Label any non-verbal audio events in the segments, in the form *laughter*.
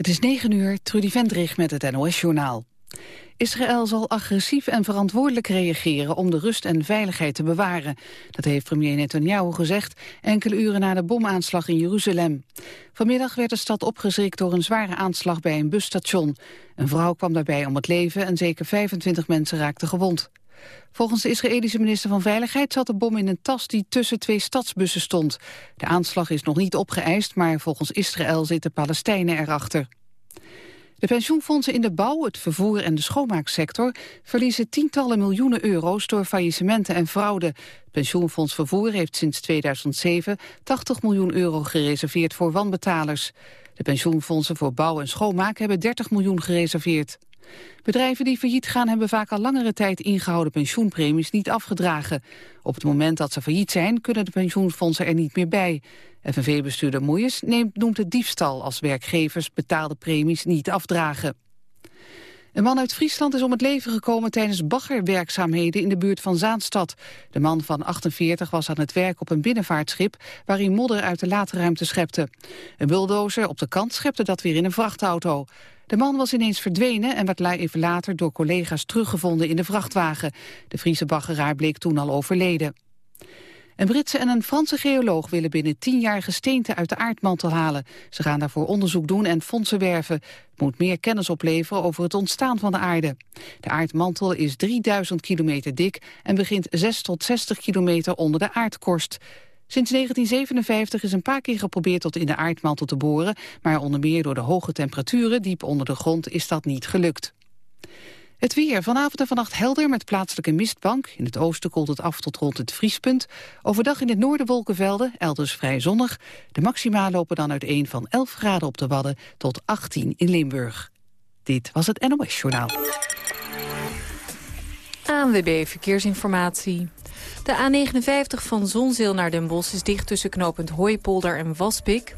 Het is 9 uur, Trudy Vendrig met het NOS-journaal. Israël zal agressief en verantwoordelijk reageren om de rust en veiligheid te bewaren. Dat heeft premier Netanyahu gezegd enkele uren na de bomaanslag in Jeruzalem. Vanmiddag werd de stad opgeschrikt door een zware aanslag bij een busstation. Een vrouw kwam daarbij om het leven en zeker 25 mensen raakten gewond. Volgens de Israëlische minister van Veiligheid zat de bom in een tas die tussen twee stadsbussen stond. De aanslag is nog niet opgeëist, maar volgens Israël zitten Palestijnen erachter. De pensioenfondsen in de bouw, het vervoer en de schoonmaaksector verliezen tientallen miljoenen euro's door faillissementen en fraude. Pensioenfonds Vervoer heeft sinds 2007 80 miljoen euro gereserveerd voor wanbetalers. De pensioenfondsen voor bouw en schoonmaak hebben 30 miljoen gereserveerd. Bedrijven die failliet gaan hebben vaak al langere tijd ingehouden pensioenpremies niet afgedragen. Op het moment dat ze failliet zijn kunnen de pensioenfondsen er niet meer bij. FNV-bestuurder Moejes noemt het diefstal als werkgevers betaalde premies niet afdragen. Een man uit Friesland is om het leven gekomen tijdens baggerwerkzaamheden in de buurt van Zaanstad. De man van 48 was aan het werk op een binnenvaartschip waarin modder uit de laadruimte schepte. Een bulldozer op de kant schepte dat weer in een vrachtauto. De man was ineens verdwenen en werd even later door collega's teruggevonden in de vrachtwagen. De Friese baggeraar bleek toen al overleden. Een Britse en een Franse geoloog willen binnen tien jaar gesteenten uit de aardmantel halen. Ze gaan daarvoor onderzoek doen en fondsen werven. Het moet meer kennis opleveren over het ontstaan van de aarde. De aardmantel is 3000 kilometer dik en begint 6 tot 60 kilometer onder de aardkorst. Sinds 1957 is een paar keer geprobeerd tot in de aardmantel te boren, maar onder meer door de hoge temperaturen diep onder de grond is dat niet gelukt. Het weer. Vanavond en vannacht helder met plaatselijke mistbank. In het oosten koelt het af tot rond het vriespunt. Overdag in het noorden wolkenvelden, elders vrij zonnig. De maxima lopen dan uiteen van 11 graden op de Wadden tot 18 in Limburg. Dit was het NOS Journaal. ANWB Verkeersinformatie. De A59 van Zonzeel naar Den Bosch is dicht tussen knooppunt Hooipolder en Waspik.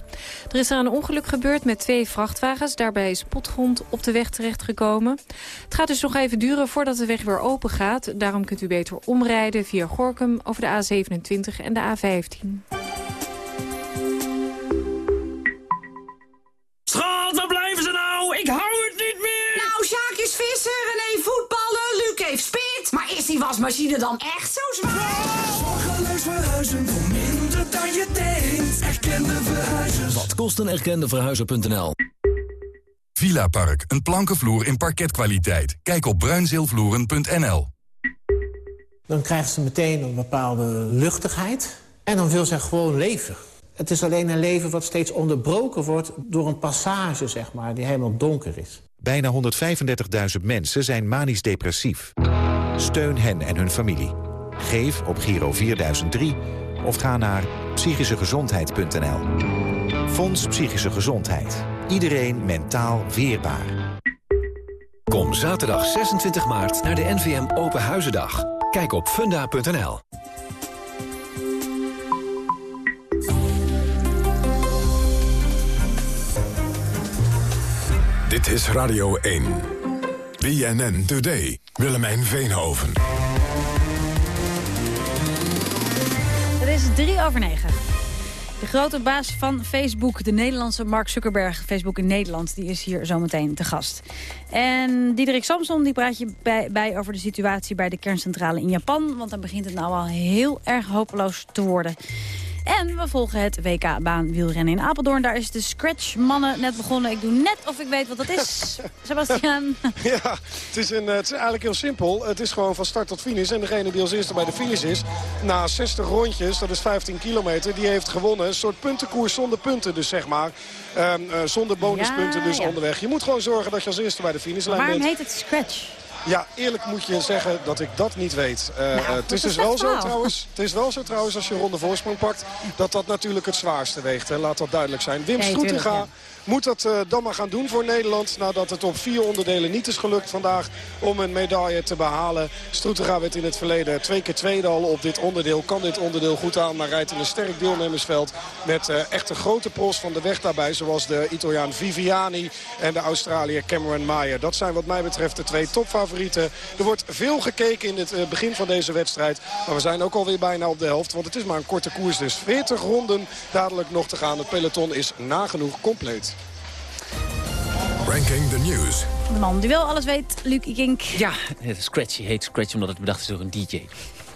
Er is er een ongeluk gebeurd met twee vrachtwagens. Daarbij is potgrond op de weg terechtgekomen. Het gaat dus nog even duren voordat de weg weer open gaat. Daarom kunt u beter omrijden via Gorkum over de A27 en de A15. Wasmachine dan echt zo zwaar? Zorgeloos verhuizen voor minder dan je denkt. Erkende verhuizers. Wat kost een erkende verhuizer.nl? Villa Park, een plankenvloer in parketkwaliteit. Kijk op bruinzeelvloeren.nl. Dan krijgt ze meteen een bepaalde luchtigheid. En dan wil ze gewoon leven. Het is alleen een leven wat steeds onderbroken wordt door een passage, zeg maar, die helemaal donker is. Bijna 135.000 mensen zijn manisch depressief. Steun hen en hun familie. Geef op Giro 4003 of ga naar psychischegezondheid.nl. Fonds Psychische Gezondheid. Iedereen mentaal weerbaar. Kom zaterdag 26 maart naar de NVM Open Huizendag. Kijk op funda.nl. Dit is Radio 1. BNN Today. Willemijn Veenhoven. Het is drie over negen. De grote baas van Facebook, de Nederlandse Mark Zuckerberg, Facebook in Nederland, die is hier zometeen te gast. En Diederik Samson die praat je bij, bij over de situatie bij de kerncentrale in Japan, want dan begint het nou al heel erg hopeloos te worden. En we volgen het WK-baan wielrennen in Apeldoorn. Daar is de Scratch Mannen net begonnen. Ik doe net of ik weet wat dat is. *laughs* Sebastian. Ja, het is, een, het is eigenlijk heel simpel. Het is gewoon van start tot finish. En degene die als eerste bij de finish is, na 60 rondjes, dat is 15 kilometer, die heeft gewonnen. Een soort puntenkoers zonder punten dus, zeg maar. Um, uh, zonder bonuspunten Ja, dus ja. onderweg. Je moet gewoon zorgen dat je als eerste bij de finishlijn Waarom bent. heet het Scratch? Ja, eerlijk moet je zeggen dat ik dat niet weet. Eh, Nou, het is dus wel zo trouwens. Het is wel zo trouwens als je ronde voorsprong pakt. Dat dat natuurlijk het zwaarste weegt. Hè. Laat dat duidelijk zijn. Wim Stroetinga tuurlijk, moet dat eh, dan maar gaan doen voor Nederland. Nadat het op vier onderdelen niet is gelukt vandaag om een medaille te behalen. Stroetinga werd in het verleden twee keer tweede al op dit onderdeel. Kan dit onderdeel goed aan, maar rijdt in een sterk deelnemersveld. Met eh, echt een grote pros van de weg daarbij. Zoals de Italiaan Viviani en de Australiër Cameron Mayer. Dat zijn wat mij betreft de twee topfavorieten. Er wordt veel gekeken in het eh, begin van deze wedstrijd. Maar we zijn ook alweer bijna op de helft. Want het is maar een korte koers dus. 40 ronden dadelijk nog te gaan. Het peloton is nagenoeg compleet. Ranking the News. De man die wel alles weet, Luc Kink. Ja, Scratchy heet Scratchy omdat het bedacht is door een DJ.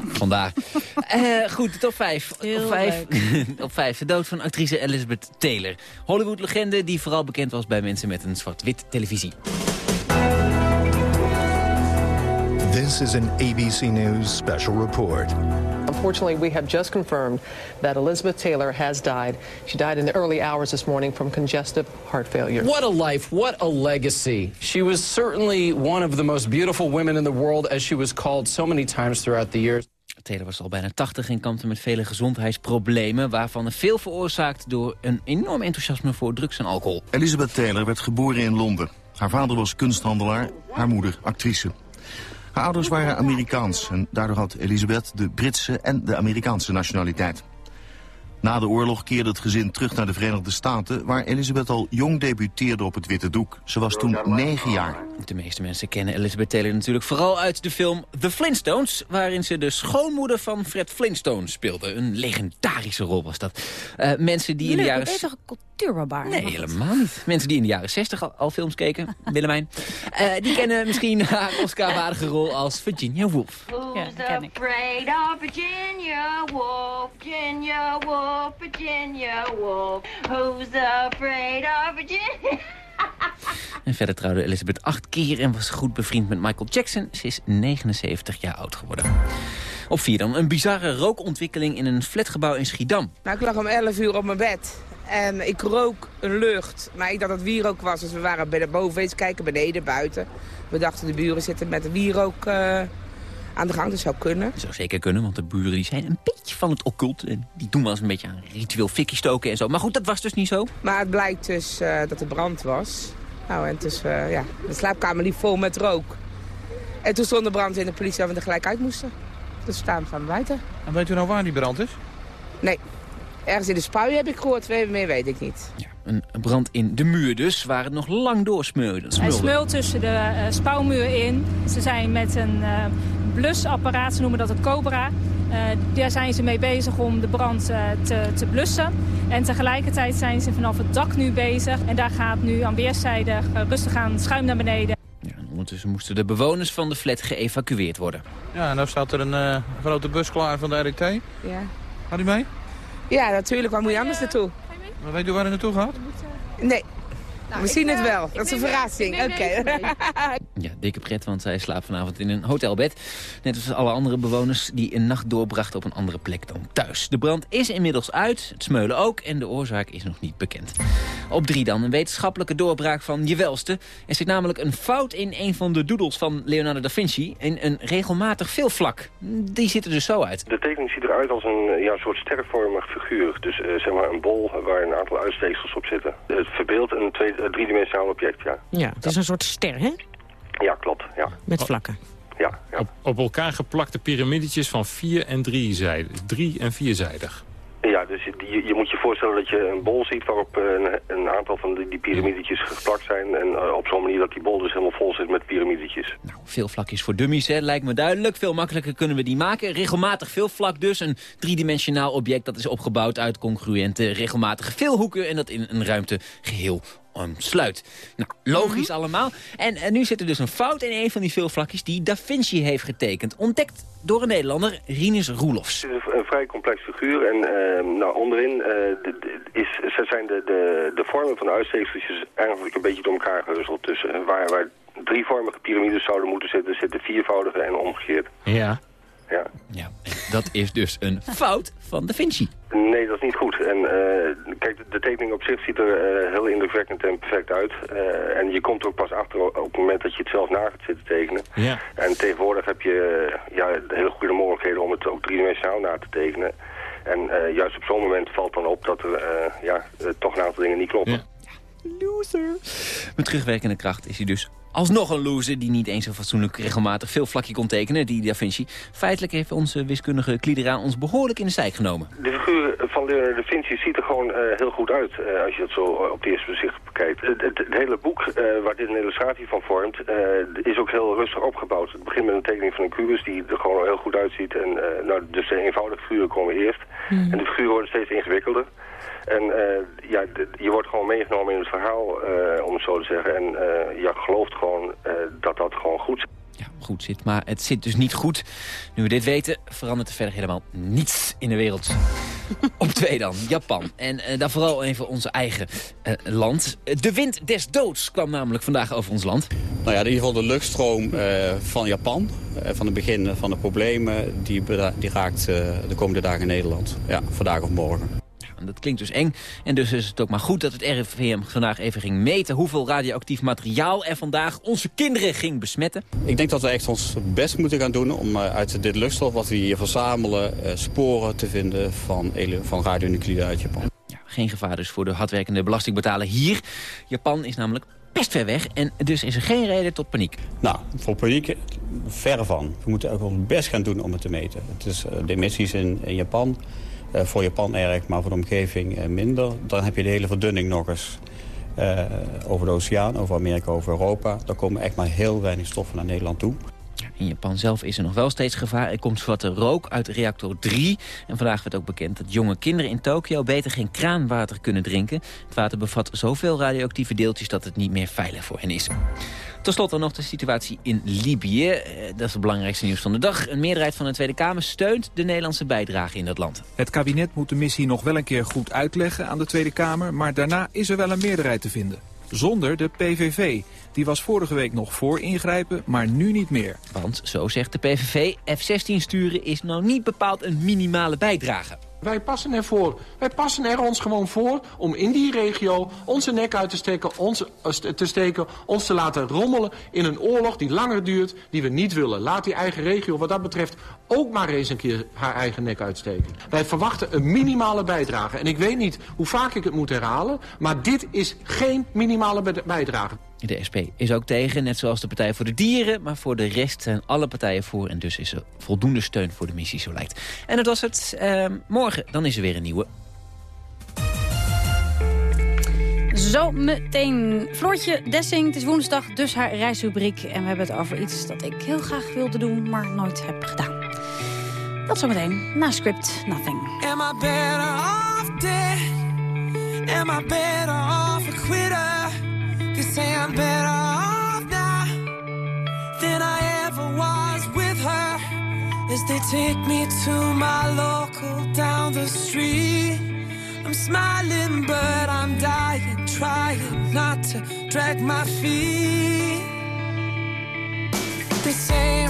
Vandaar. *laughs* Eh, goed, de top 5. Heel op 5. *laughs* op 5. De dood van actrice Elizabeth Taylor. Hollywood-legende die vooral bekend was bij mensen met een zwart-wit televisie. This is an ABC News special report. Unfortunately, we have just confirmed that Elizabeth Taylor has died. She died in the early hours this morning from congestive heart failure. What a life, what a legacy. She was certainly one of the most beautiful women in the world, as she was called so many times throughout the years. Taylor was al bijna 80 en kampte met vele gezondheidsproblemen... waarvan er veel veroorzaakt door een enorm enthousiasme voor drugs en alcohol. Elizabeth Taylor werd geboren in Londen. Haar vader was kunsthandelaar, haar moeder actrice. Haar ouders waren Amerikaans en daardoor had Elizabeth de Britse en de Amerikaanse nationaliteit. Na de oorlog keerde het gezin terug naar de Verenigde Staten... waar Elizabeth al jong debuteerde op het witte doek. Ze was toen negen jaar. De meeste mensen kennen Elizabeth Taylor natuurlijk vooral uit de film The Flintstones... waarin ze de schoonmoeder van Fred Flintstone speelde. Een legendarische rol was dat. Uh, mensen die in de jaren... cultuurbarbaar? Nee, helemaal niet. Mensen die in de jaren 60 al, al films keken, *laughs* Willemijn... Uh, die kennen misschien haar Oscar-waardige rol als Virginia Woolf. Ja, dat ken ik. afraid of Virginia Woolf, Virginia Woolf, Virginia Woolf. Who's afraid of Virginia? *laughs* En verder trouwde Elizabeth acht keer en was goed bevriend met Michael Jackson. Ze is 79 jaar oud geworden. Op vier dan een bizarre rookontwikkeling in een flatgebouw in Schiedam. Nou, ik lag om 11 uur op mijn bed. En ik rook een lucht. Maar ik dacht dat het wierook was. Dus we waren bij de boven eens kijken, beneden, buiten. We dachten de buren zitten met de wierook uh, aan de gang. Dat zou kunnen. Dat zou zeker kunnen, want de buren die zijn een beetje van het occult. En die doen wel eens een beetje aan ritueel fikkie stoken en zo. Maar goed, dat was dus niet zo. Maar het blijkt dus uh, dat er brand was. Nou, en het is, uh, ja, de slaapkamer liep vol met rook. En toen stond de brand in de politie dat we er gelijk uit moesten. Dus we staan van buiten. En weet u nou waar die brand is? Nee. Ergens in de spui heb ik gehoord, meer weet ik niet. Ja, een brand in de muur dus, waar het nog lang doorsmeulde. Hij smeult tussen de uh, spouwmuur in. Ze zijn met een uh, blusapparaat, ze noemen dat het Cobra. Uh, daar zijn ze mee bezig om de brand te, te, blussen. En tegelijkertijd zijn ze vanaf het dak nu bezig. En daar gaat nu aan weerszijden rustig aan schuim naar beneden. Ja, en ondertussen moesten de bewoners van de flat geëvacueerd worden. Ja, en nou staat er een grote bus klaar van de RT. Ja. Gaat u mee? Ja, natuurlijk. Waar moet je anders naartoe? Maar weet u waar u naartoe gaat? Nee. Nou, we zien het wel. Dat is een verrassing. Oké. Okay. *laughs* ja, dikke pret, want zij slaapt vanavond in een hotelbed. Net als alle andere bewoners die een nacht doorbrachten op een andere plek dan thuis. De brand is inmiddels uit, het smeulen ook en de oorzaak is nog niet bekend. Op drie dan, een wetenschappelijke doorbraak van je welste. Er zit namelijk een fout in een van de doodles van Leonardo da Vinci. In een regelmatig veelvlak. Die ziet er dus zo uit. De tekening ziet eruit als een ja, soort sterrenvormig figuur. Dus uh, zeg maar een bol waar een aantal uitsteeksels op zitten. Het verbeeldt een twee, uh, driedimensionaal object, ja. Ja, het is een soort ster, hè? Ja, klopt, ja. Met vlakken. Ja, ja. Op, op elkaar geplakte piramidetjes van vier en drie zijden. Drie- en vierzijdig. Ja, dus je, je, moet je voorstellen dat je een bol ziet waarop een, een aantal van die, die piramidetjes geplakt zijn. En uh, op zo'n manier dat die bol dus helemaal vol zit met piramidetjes. Nou, veel vlakjes voor dummies, hè, lijkt me duidelijk. Veel makkelijker kunnen we die maken. Regelmatig veel vlak dus. Een driedimensionaal object dat is opgebouwd uit congruente regelmatige veelhoeken. En dat in een ruimte geheel omsluit. Nou, logisch allemaal. En, en nu zit er dus een fout in een van die veelvlakjes die Da Vinci heeft getekend. Ontdekt door een Nederlander, Rinus Roelofs. Het is een, vrij complex figuur en uh, nou, onderin uh, de, de, is, zijn de, de, de vormen van de uitsteekseltjes eigenlijk een beetje door elkaar gehuzzeld. tussen. waar, waar drievormige piramides zouden moeten zitten, zitten viervoudige en omgekeerd. Ja. Ja. ja. Dat is dus een fout van Da Vinci. Nee, dat is niet goed. En uh, kijk, de, de, tekening op zich ziet er uh, heel indrukwekkend en perfect uit. Uh, en je komt er ook pas achter op het moment dat je het zelf na gaat zitten tekenen. Ja. En tegenwoordig heb je ja, hele goede mogelijkheden om het ook driedimensionaal na te tekenen. En juist op zo'n moment valt dan op dat er ja, toch een aantal dingen niet kloppen. Ja. Loser. Met terugwerkende kracht is hij dus alsnog een loser... die niet eens zo fatsoenlijk regelmatig veel vlakje kon tekenen, die Da Vinci. Feitelijk heeft onze wiskundige Clidera ons behoorlijk in de stijk genomen. De figuur van Leonardo da Vinci ziet er gewoon uh, heel goed uit... Uh, als je het zo op het eerste gezicht bekijkt. Het, het, het hele boek uh, waar dit een illustratie van vormt... is ook heel rustig opgebouwd. Het begint met een tekening van een kubus die er gewoon heel goed uitziet. En, nou, dus de eenvoudige figuren komen eerst. Mm. En de figuren worden steeds ingewikkelder. En eh, ja, je wordt gewoon meegenomen in het verhaal, eh, om het zo te zeggen. En eh, ja, gelooft gewoon eh, dat dat gewoon goed is. goed zit. Maar het zit dus niet goed. Nu we dit weten, verandert er verder helemaal niets in de wereld. *laughs* Op twee dan, Japan. En eh, dan vooral even onze eigen eh, land. De wind des doods kwam namelijk vandaag over ons land. Nou ja, in ieder geval de luchtstroom eh, van Japan, eh, van het begin van de problemen, die, die raakt eh, de komende dagen in Nederland. Ja, vandaag of morgen. En dat klinkt dus eng. En dus is het ook maar goed dat het RIVM vandaag even ging meten... hoeveel radioactief materiaal er vandaag onze kinderen ging besmetten. Ik denk dat we echt ons best moeten gaan doen om eh, uit dit luchtstof wat we hier verzamelen... eh, sporen te vinden van, van radionuclide uit Japan. Geen gevaar dus voor de hardwerkende belastingbetaler hier. Japan is namelijk best ver weg en dus is er geen reden tot paniek. Nou, voor paniek verre van. We moeten ook ons best gaan doen om het te meten. Het is, eh, de emissies in, in Japan, voor Japan erg, maar voor de omgeving eh, minder. Dan heb je de hele verdunning nog eens eh, over de oceaan, over Amerika, over Europa. Daar komen echt maar heel weinig stoffen naar Nederland toe. In Japan zelf is er nog wel steeds gevaar. Er komt zwarte rook uit reactor 3. En vandaag werd ook bekend dat jonge kinderen in Tokio beter geen kraanwater kunnen drinken. Het water bevat zoveel radioactieve deeltjes dat het niet meer veilig voor hen is. Tot slot dan nog de situatie in Libië. Eh, Dat is het belangrijkste nieuws van de dag. Een meerderheid van de Tweede Kamer steunt de Nederlandse bijdrage in dat land. Het kabinet moet de missie nog wel een keer goed uitleggen aan de Tweede Kamer... maar daarna is er wel een meerderheid te vinden. Zonder de PVV. Die was vorige week nog voor ingrijpen, maar nu niet meer. Want, zo zegt de PVV, F-16 sturen is nou niet bepaald een minimale bijdrage. Wij passen ervoor. Wij passen er ons gewoon voor om in die regio onze nek uit te steken, ons, eh, te steken, ons te laten rommelen in een oorlog die langer duurt, die we niet willen. Laat die eigen regio wat dat betreft ook maar eens een keer haar eigen nek uitsteken. Wij verwachten een minimale bijdrage. En ik weet niet hoe vaak ik het moet herhalen, maar dit is geen minimale bij- bijdrage. De SP is ook tegen, net zoals de Partij voor de Dieren. Maar voor de rest zijn alle partijen voor. En dus is er voldoende steun voor de missie, zo lijkt. En dat was het. Ehm, morgen dan is er weer een nieuwe. Zo meteen. Floortje Dessing, het is woensdag, dus haar reisrubriek. En we hebben het over iets dat ik heel graag wilde doen, maar nooit heb gedaan. Dat zometeen, na script Nothing. Am I better off dead? Am I better off a quitter? They say I'm better off now than I ever was with her. As they take me to my local down the street. I'm smiling, but I'm dying, trying not to drag my feet. They say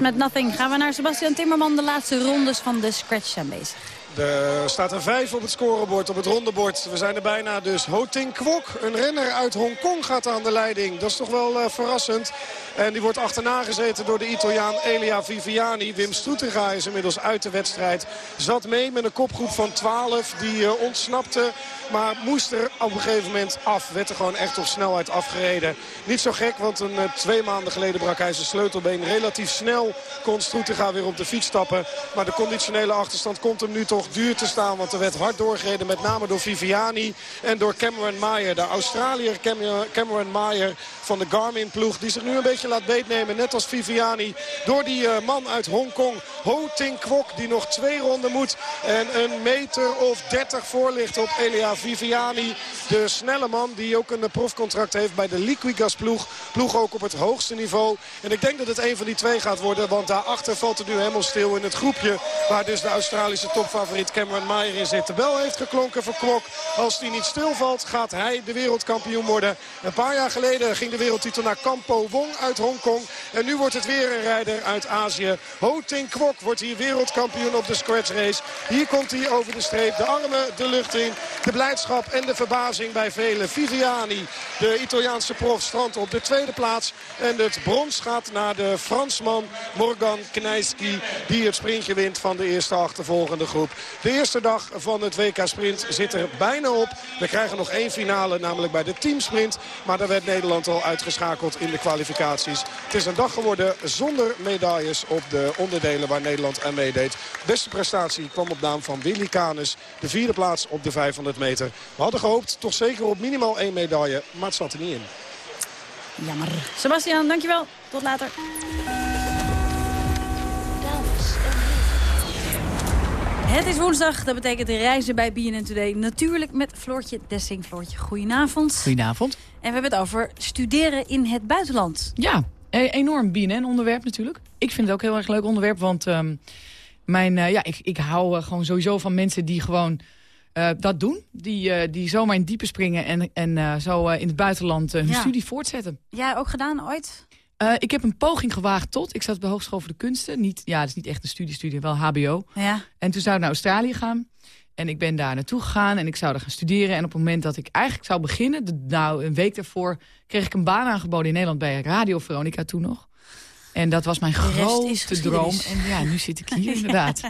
met Nothing. Gaan we naar Sebastian Timmerman. De laatste rondes van de Scratch zijn bezig. Er staat een 5 op het scorebord, op het rondebord. We zijn er bijna dus. Ho Ting Kwok, een renner uit Hongkong, gaat aan de leiding. Dat is toch wel uh, verrassend. En die wordt achterna gezeten door de Italiaan Elia Viviani. Wim Stoetega is inmiddels uit de wedstrijd. Zat mee met een kopgroep van 12. Die uh, ontsnapte, maar moest er op een gegeven moment af. Werd er gewoon echt op snelheid afgereden. Niet zo gek, want een, uh, twee maanden geleden brak hij zijn sleutelbeen. Relatief snel kon Stoetega weer op de fiets stappen. Maar de conditionele achterstand komt hem nu toch duur te staan. Want er werd hard doorgereden. Met name door Viviani en door Cameron Mayer. De Australiër Cameron Mayer van de Garmin-ploeg. Die zich nu een beetje laat beetnemen. Net als Viviani. Door die uh, man uit Hongkong. Ho Ting Kwok. Die nog twee ronden moet. En een meter of 30 voor ligt op Elia Viviani. De snelle man die ook een profcontract heeft bij de Liquigas-ploeg. Ploeg ook op het hoogste niveau. En ik denk dat het een van die twee gaat worden. Want daarachter valt het nu helemaal stil in het groepje. Waar dus de Australische topfavoriet Cameron Mayer in zit. De bel heeft geklonken voor Kwok. Als die niet stilvalt gaat hij de wereldkampioen worden. Een paar jaar geleden ging de wereldtitel naar Campo Wong uit Hongkong. En nu wordt het weer een rijder uit Azië. Ho Ting Kwok wordt hier wereldkampioen op de scratch race. Hier komt hij over de streep. De armen de lucht in. De blijdschap en de verbazing bij velen. Viviani, de Italiaanse prof, strandt op de tweede plaats. En het brons gaat naar de Fransman Morgan Knijski. Die het sprintje wint van de eerste achtervolgende groep. De eerste dag van het WK Sprint zit er bijna op. We krijgen nog één finale, namelijk bij de teamsprint. Maar daar werd Nederland al uitgeschakeld in de kwalificaties. Het is een dag geworden zonder medailles op de onderdelen waar Nederland aan meedeed. Beste prestatie kwam op naam van Willy Canes. De vierde plaats op de 500 meter. We hadden gehoopt toch zeker op minimaal één medaille, maar het zat er niet in. Jammer. Sebastian, dankjewel. Tot later. Het is woensdag, dat betekent reizen bij BNN Today. Natuurlijk met Floortje Dessing. Floortje, goedenavond. Goedenavond. En we hebben het over studeren in het buitenland. Ja, e enorm BNN-onderwerp natuurlijk. Ik vind het ook een heel erg leuk onderwerp, want um, mijn, uh, ja, ik, ik hou uh, gewoon sowieso van mensen die gewoon uh, dat doen. Die, die zomaar in diepe springen en, en zo in het buitenland hun Ja. studie voortzetten. Ja, ook gedaan ooit? Uh, ik heb een poging gewaagd tot. Ik zat de Hogeschool voor de Kunsten. Niet, ja, dat is niet echt een studiestudie, wel hbo. Ja. En toen zou ik naar Australië gaan. En ik ben daar naartoe gegaan en ik zou daar gaan studeren. En op het moment dat ik eigenlijk zou beginnen, de, nou een week daarvoor... kreeg ik een baan aangeboden in Nederland bij Radio Veronica toen nog. En dat was mijn grootste droom. En ja, nu zit ik hier *laughs* inderdaad.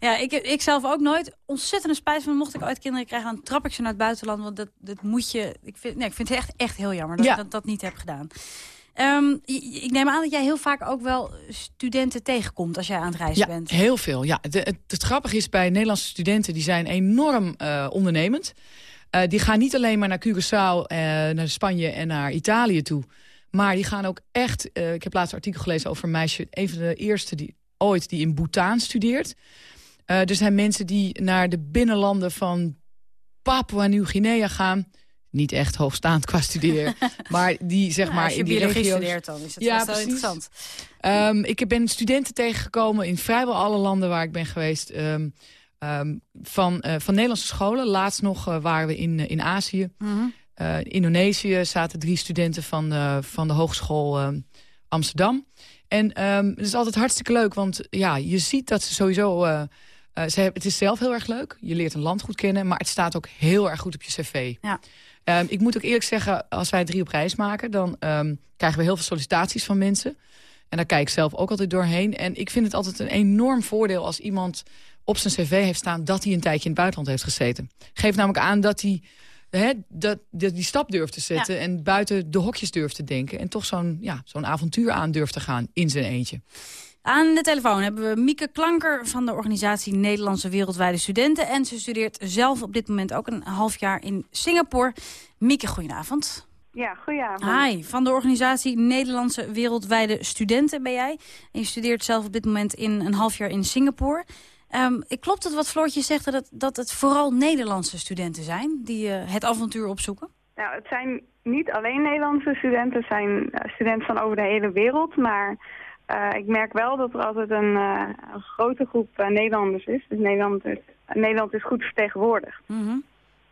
Ja, ik, heb- ik zelf ook nooit. Ontzettende spijt van. Mocht ik ooit kinderen krijgen, dan trap ik ze naar het buitenland. Want dat, dat moet je... Ik vind, nee, ik vind het echt, echt heel jammer dat Ja. ik dat, dat niet heb gedaan. Ehm, ik neem aan dat jij heel vaak ook wel studenten tegenkomt als jij aan het reizen Ja, bent. heel veel. Ja. De, het, het grappige is bij Nederlandse studenten, die zijn enorm eh, ondernemend. Eh, die gaan niet alleen maar naar Curaçao, eh, naar Spanje en naar Italië toe. Maar die gaan ook echt... ik heb laatst een artikel gelezen over een meisje... een van de eerste die ooit die in Bhutan studeert. Er zijn mensen die naar de binnenlanden van Papua Nieuw-Guinea gaan. Niet echt hoogstaand qua studeren. *laughs* maar die zeg maar als je in die biologie regio's... studeert, dan is het ja, wel interessant. Ehm, ik ben studenten tegengekomen in vrijwel alle landen waar ik ben geweest. ehm, ehm, van, eh, van Nederlandse scholen. Laatst nog eh, waren we in, eh, in Azië. Mhm. In Indonesië zaten drie studenten van de, van de Hogeschool Amsterdam. En het is altijd hartstikke leuk, want ja, je ziet dat ze sowieso... ze hebben, het is zelf heel erg leuk. Je leert een land goed kennen, maar het staat ook heel erg goed op je cv. Ja. Ehm, ik moet ook eerlijk zeggen, als wij drie op reis maken... dan ehm, krijgen we heel veel sollicitaties van mensen. En daar kijk ik zelf ook altijd doorheen. En ik vind het altijd een enorm voordeel als iemand op zijn cv heeft staan... dat hij een tijdje in het buitenland heeft gezeten. Geeft namelijk aan dat hij hè, dat, dat die stap durft te zetten... en buiten de hokjes durft te denken... en toch zo'n ja, zo'n avontuur aan durft te gaan in zijn eentje. Aan de telefoon hebben we Mieke Klanker van de organisatie Nederlandse Wereldwijde Studenten. En ze studeert zelf op dit moment ook een half jaar in Singapore. Mieke, goedenavond. Ja, goedenavond. Hi, van de organisatie Nederlandse Wereldwijde Studenten ben jij. En je studeert zelf op dit moment in een half jaar in Singapore. Ehm, klopt het wat Floortje zegt, dat, dat het vooral Nederlandse studenten zijn... die eh, het avontuur opzoeken? Nou, het zijn niet alleen Nederlandse studenten, het zijn eh, studenten van over de hele wereld. Maar ik merk wel dat er altijd een, eh, een grote groep eh, Nederlanders is. Dus Nederland is, Nederland is goed vertegenwoordigd. Mhm.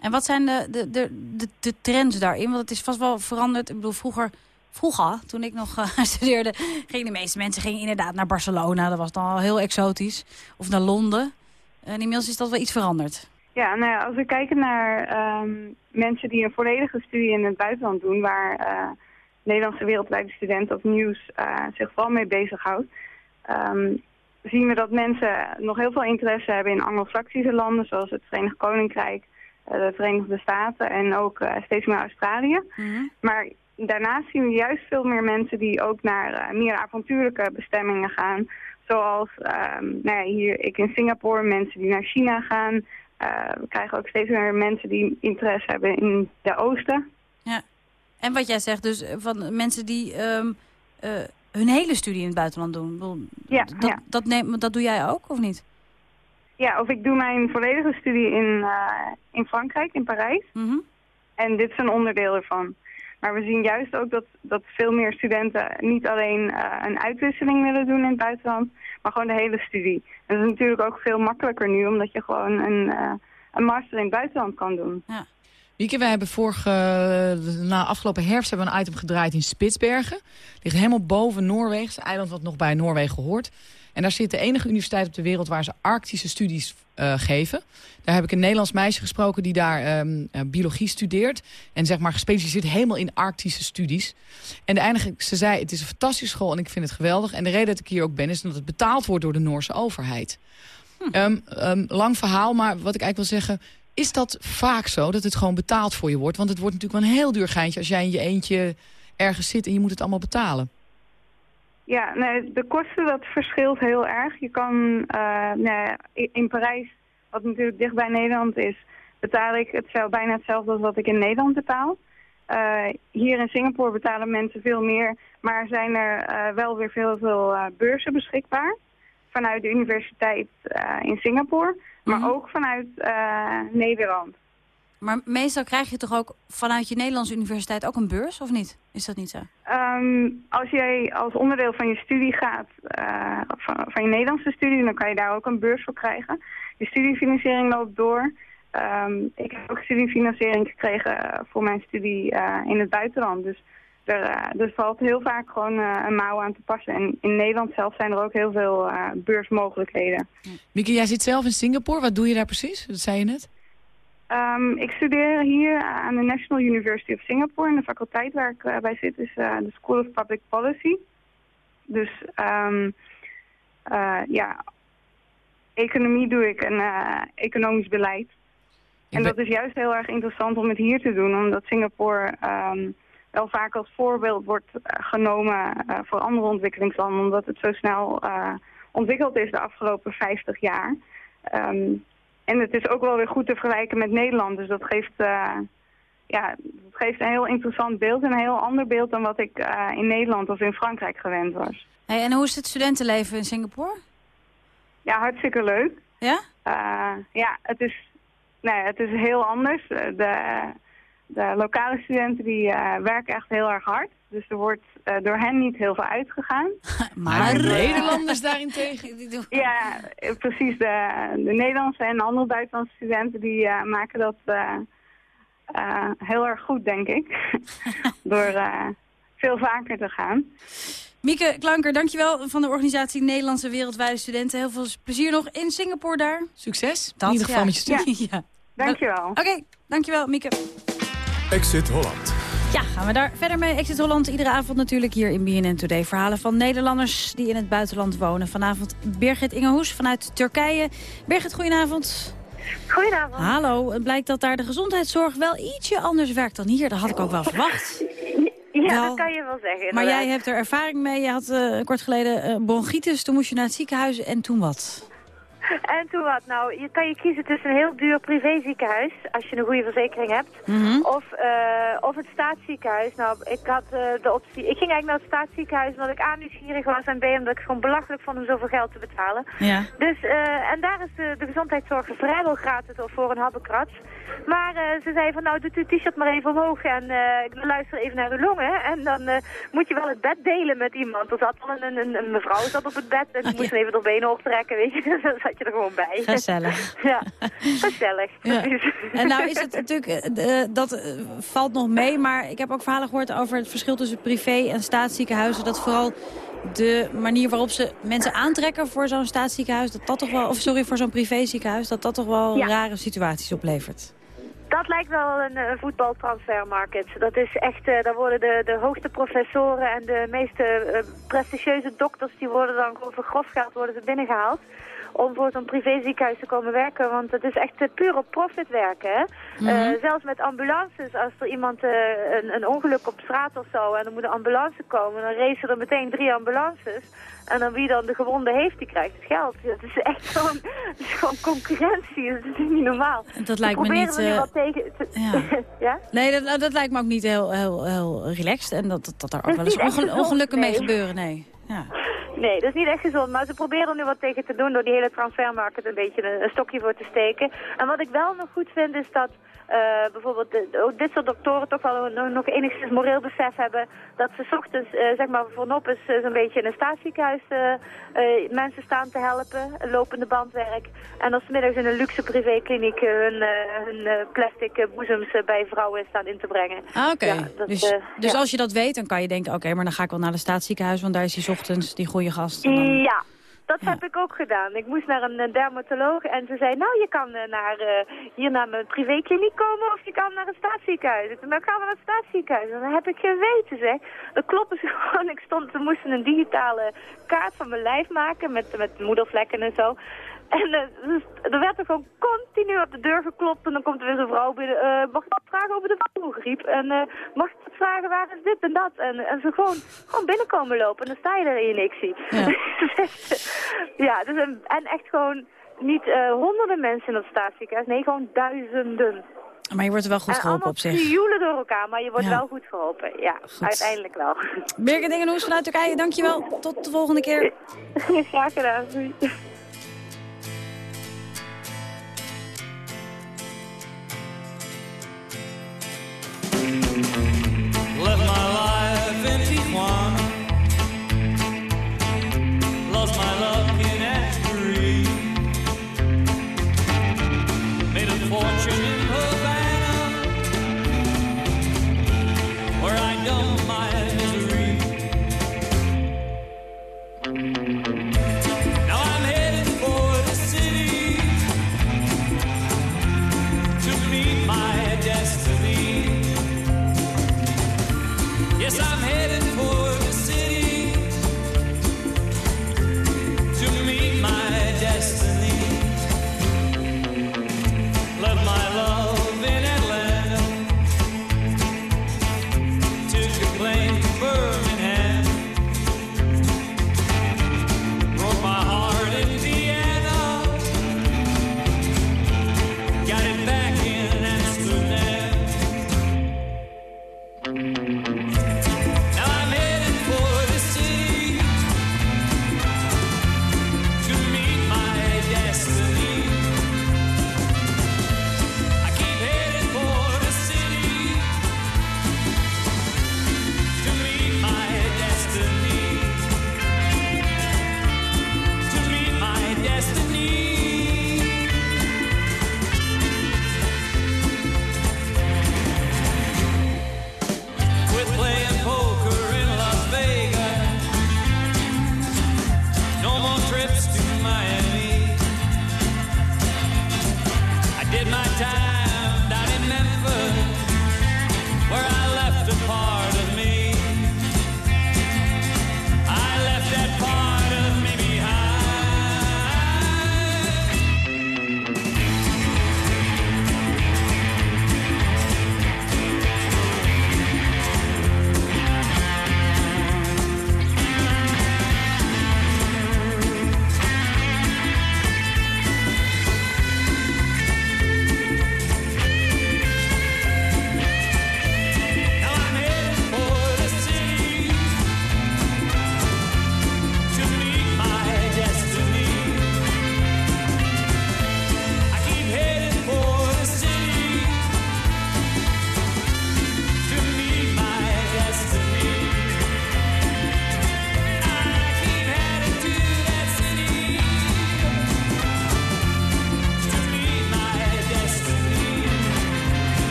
En wat zijn de, de, de, de, de trends daarin? Want het is vast wel veranderd. Ik bedoel, vroeger Vroeger, toen ik nog eh, *laughs* studeerde, gingen de meeste mensen gingen inderdaad naar Barcelona. Dat was dan al heel exotisch. Of naar Londen. En inmiddels is dat wel iets veranderd. Ja, nou ja, als we kijken naar ehm, mensen die een volledige studie in het buitenland doen, waar eh, Nederlandse wereldwijde studenten of nieuws eh, zich vooral mee bezighoudt, ehm, zien we dat mensen nog heel veel interesse hebben in anglo-saxische landen, zoals het Verenigd Koninkrijk, eh, de Verenigde Staten en ook eh, steeds meer Australië. Maar daarnaast zien we juist veel meer mensen die ook naar meer avontuurlijke bestemmingen gaan. Zoals ehm, nou ja, hier ik in Singapore, mensen die naar China gaan. We krijgen ook steeds meer mensen die interesse hebben in de oosten. Ja. En wat jij zegt, dus eh, van mensen die ehm, eh, hun hele studie in het buitenland doen. Ja, dat, ja. Dat, neem, dat doe jij ook, of niet? Ja, of ik doe mijn volledige studie in, eh, in Frankrijk, in Parijs. Mhm. En dit is een onderdeel ervan. Maar we zien juist ook dat, dat veel meer studenten niet alleen een uitwisseling willen doen in het buitenland, maar gewoon de hele studie. En dat is natuurlijk ook veel makkelijker nu, omdat je gewoon een, een master in het buitenland kan doen. Wieke, wij hebben vorige, na afgelopen herfst hebben we een item gedraaid in Spitsbergen. Ligt helemaal boven Noorwegen, het eiland wat nog bij Noorwegen hoort. En daar zit de enige universiteit op de wereld waar ze arctische studies eh, geven. Daar heb ik een Nederlands meisje gesproken die daar ehm, eh, biologie studeert. En zeg maar gespecialiseerd helemaal in arctische studies. En eigenlijk, ze zei, het is een fantastische school en ik vind het geweldig. En de reden dat ik hier ook ben, is dat het betaald wordt door de Noorse overheid. Ehm, ehm, lang verhaal, maar wat ik eigenlijk wil zeggen... is dat vaak zo, dat het gewoon betaald voor je wordt? Want het wordt natuurlijk wel een heel duur geintje... als jij in je eentje ergens zit en je moet het allemaal betalen. Ja, nee, de kosten dat verschilt heel erg. Je kan eh, ja, in- Parijs, wat natuurlijk dicht bij Nederland is, betaal ik het bijna hetzelfde als wat ik in Nederland betaal. Eh, hier in Singapore betalen mensen veel meer, maar zijn er eh, wel weer veel, veel beurzen beschikbaar. Vanuit de universiteit in Singapore, maar ook vanuit eh, Nederland. Maar meestal krijg je toch ook vanuit je Nederlandse universiteit ook een beurs, of niet? Is dat niet zo? Ehm, als jij als onderdeel van je studie gaat, eh, van, van je Nederlandse studie, dan kan je daar ook een beurs voor krijgen. Je studiefinanciering loopt door. Ehm, ik heb ook studiefinanciering gekregen voor mijn studie eh, in het buitenland. Dus er, eh, er valt heel vaak gewoon eh, een mouw aan te passen. En in Nederland zelf zijn er ook heel veel eh, beursmogelijkheden. Mieke, jij zit zelf in Singapore. Wat doe je daar precies? Dat zei je net. Ehm, ik studeer hier aan de National University of Singapore. En de faculteit waar ik bij zit is de School of Public Policy. Dus ehm, eh, ja, economie doe ik en economisch beleid. En dat is juist heel erg interessant om het hier te doen, omdat Singapore ehm, wel vaak als voorbeeld wordt eh, genomen eh, voor andere ontwikkelingslanden, omdat het zo snel eh, ontwikkeld is de afgelopen 50 jaar. Ehm, en het is ook wel weer goed te vergelijken met Nederland, dus dat geeft, ja, dat geeft een heel interessant beeld, en een heel ander beeld dan wat ik in Nederland of in Frankrijk gewend was. Hey, en hoe is het studentenleven in Singapore? Ja, hartstikke leuk. Ja? Ja, het is, nee, het is heel anders. De, de lokale studenten die eh, werken echt heel erg hard. Dus er wordt eh, door hen niet heel veel uitgegaan. *laughs* Maar de Nederlanders *laughs* daarentegen... Ja, eh, precies. De, de Nederlandse en andere buitenlandse studenten die eh, maken dat heel erg goed, denk ik. *laughs* door eh, veel vaker te gaan. Mieke Klanker, dankjewel van de organisatie Nederlandse Wereldwijde Studenten. Heel veel plezier nog in Singapore daar. Succes. Dat, in ieder geval ja. met je studie. Ja. Dankjewel. Oké, dankjewel Mieke. Exit Holland. Ja, gaan we daar verder mee. Exit Holland iedere avond natuurlijk hier in BNN Today. Verhalen van Nederlanders die in het buitenland wonen. Vanavond Birgit Ingehoes vanuit Turkije. Birgit, goedenavond. Goedenavond. Hallo, het blijkt dat daar de gezondheidszorg wel ietsje anders werkt dan hier. Dat had ik ook wel verwacht. Ja, Wel. dat kan je wel zeggen. Maar jij hebt er ervaring mee. Je had eh, kort geleden eh, bronchitis. Toen moest je naar het ziekenhuis. En toen wat? *laughs* En toen wat? Nou, je kan je kiezen tussen een heel duur privéziekenhuis, als je een goede verzekering hebt, Mhm. of, eh, of het staatsziekenhuis. Nou, ik had eh, de optie, ik ging eigenlijk naar het staatsziekenhuis omdat ik A, nieuwsgierig was en B, omdat ik het gewoon belachelijk vond om zoveel geld te betalen. Ja. Dus, eh, en daar is de, de gezondheidszorg vrijwel gratis voor een habbekrats. Maar eh, ze zei van, nou, doet uw t-shirt maar even omhoog en eh, ik luister even naar uw longen. En dan eh, moet je wel het bed delen met iemand. Er zat al een, een, een mevrouw zat op het bed en die moest even haar benen optrekken, weet je. *laughs* Dan zat je er gewoon bij. Gezellig. *laughs* ja, gezellig. Ja. En nou is het *laughs* natuurlijk, dat valt nog mee, maar ik heb ook verhalen gehoord over het verschil tussen privé en staatsziekenhuizen. Dat vooral de manier waarop ze mensen aantrekken voor zo'n staatsziekenhuis, dat dat toch wel, of sorry, voor zo'n privéziekenhuis, dat dat toch wel Ja. rare situaties oplevert. Dat lijkt wel een, eh, voetbaltransfermarket. Dat is echt, eh, daar worden de, de hoogste professoren en de meeste eh, prestigieuze dokters, die worden dan voor grof geld worden ze binnengehaald. Om voor zo'n privéziekenhuis te komen werken, want het is echt eh, puur op profit werken. Hè? Mhm. Eh, zelfs met ambulances, als er iemand eh, een, een ongeluk op straat of zo en er moet een ambulance komen, dan racen er meteen drie ambulances. En dan wie dan de gewonde heeft, die krijgt het geld. Het is echt gewoon, *laughs* het is gewoon concurrentie, dat is niet normaal. Dat lijkt me Proberen niet, we nu wat tegen... te- ja. *laughs* ja? Nee, dat, nou, dat lijkt me ook niet heel, heel, heel relaxed en dat, dat, dat er ook wel eens ongelukken mee gebeuren, nee. Ja. Nee, dat is niet echt gezond. Maar ze proberen er nu wat tegen te doen door die hele transfermarkt een beetje een, een stokje voor te steken. En wat ik wel nog goed vind is dat eh, bijvoorbeeld de, ook dit soort doktoren toch wel nog, nog enigszins moreel besef hebben dat ze 's ochtends eh, zeg maar voorop is eh, zo'n beetje in een staatsziekenhuis eh, mensen staan te helpen, lopende bandwerk. En als 's middags in een luxe privékliniek hun, hun plastic boezems bij vrouwen staan in te brengen. Ah, Oké, Ja, dus, dus ja. als je dat weet, dan kan je denken... oké, maar dan ga ik wel naar het staatsziekenhuis... want daar is die ochtends die goede gast. Dan- Ja, dat heb ik ook gedaan. Ik moest naar een eh, dermatoloog en ze zei, nou je kan eh, naar, eh, hier naar mijn privékliniek komen of je kan naar het staatsziekenhuis. Ik zei, nou ik ga naar het staatsziekenhuis. En dat heb ik geweten zeg. Dat klopt dus *laughs* gewoon. Ik stond, ze moesten een digitale kaart van mijn lijf maken met, met moedervlekken en zo. En eh, dus er werd er gewoon continu op de deur geklopt en dan komt er weer zo'n vrouw binnen. eh, mag ik wat vragen over de vogelgriep? En eh, mag ik wat vragen waar is dit en dat? En, en ze gewoon, gewoon binnenkomen lopen en dan sta je er in je niksie. *laughs* Ja, dus een, en echt gewoon niet honderden mensen in dat staatsziekenhuis, nee, gewoon duizenden. Maar je wordt er wel goed en geholpen op zich. krioelen door elkaar, maar je wordt Ja. wel goed geholpen. Ja, uiteindelijk wel. Birgit Dingenhoes vanuit Turkije, dankjewel. Tot de volgende keer. *laughs* Graag gedaan. Doei. Left my life in Tijuana. Lost my love in Asbury. Made a fortune in Havana. Where I dumped my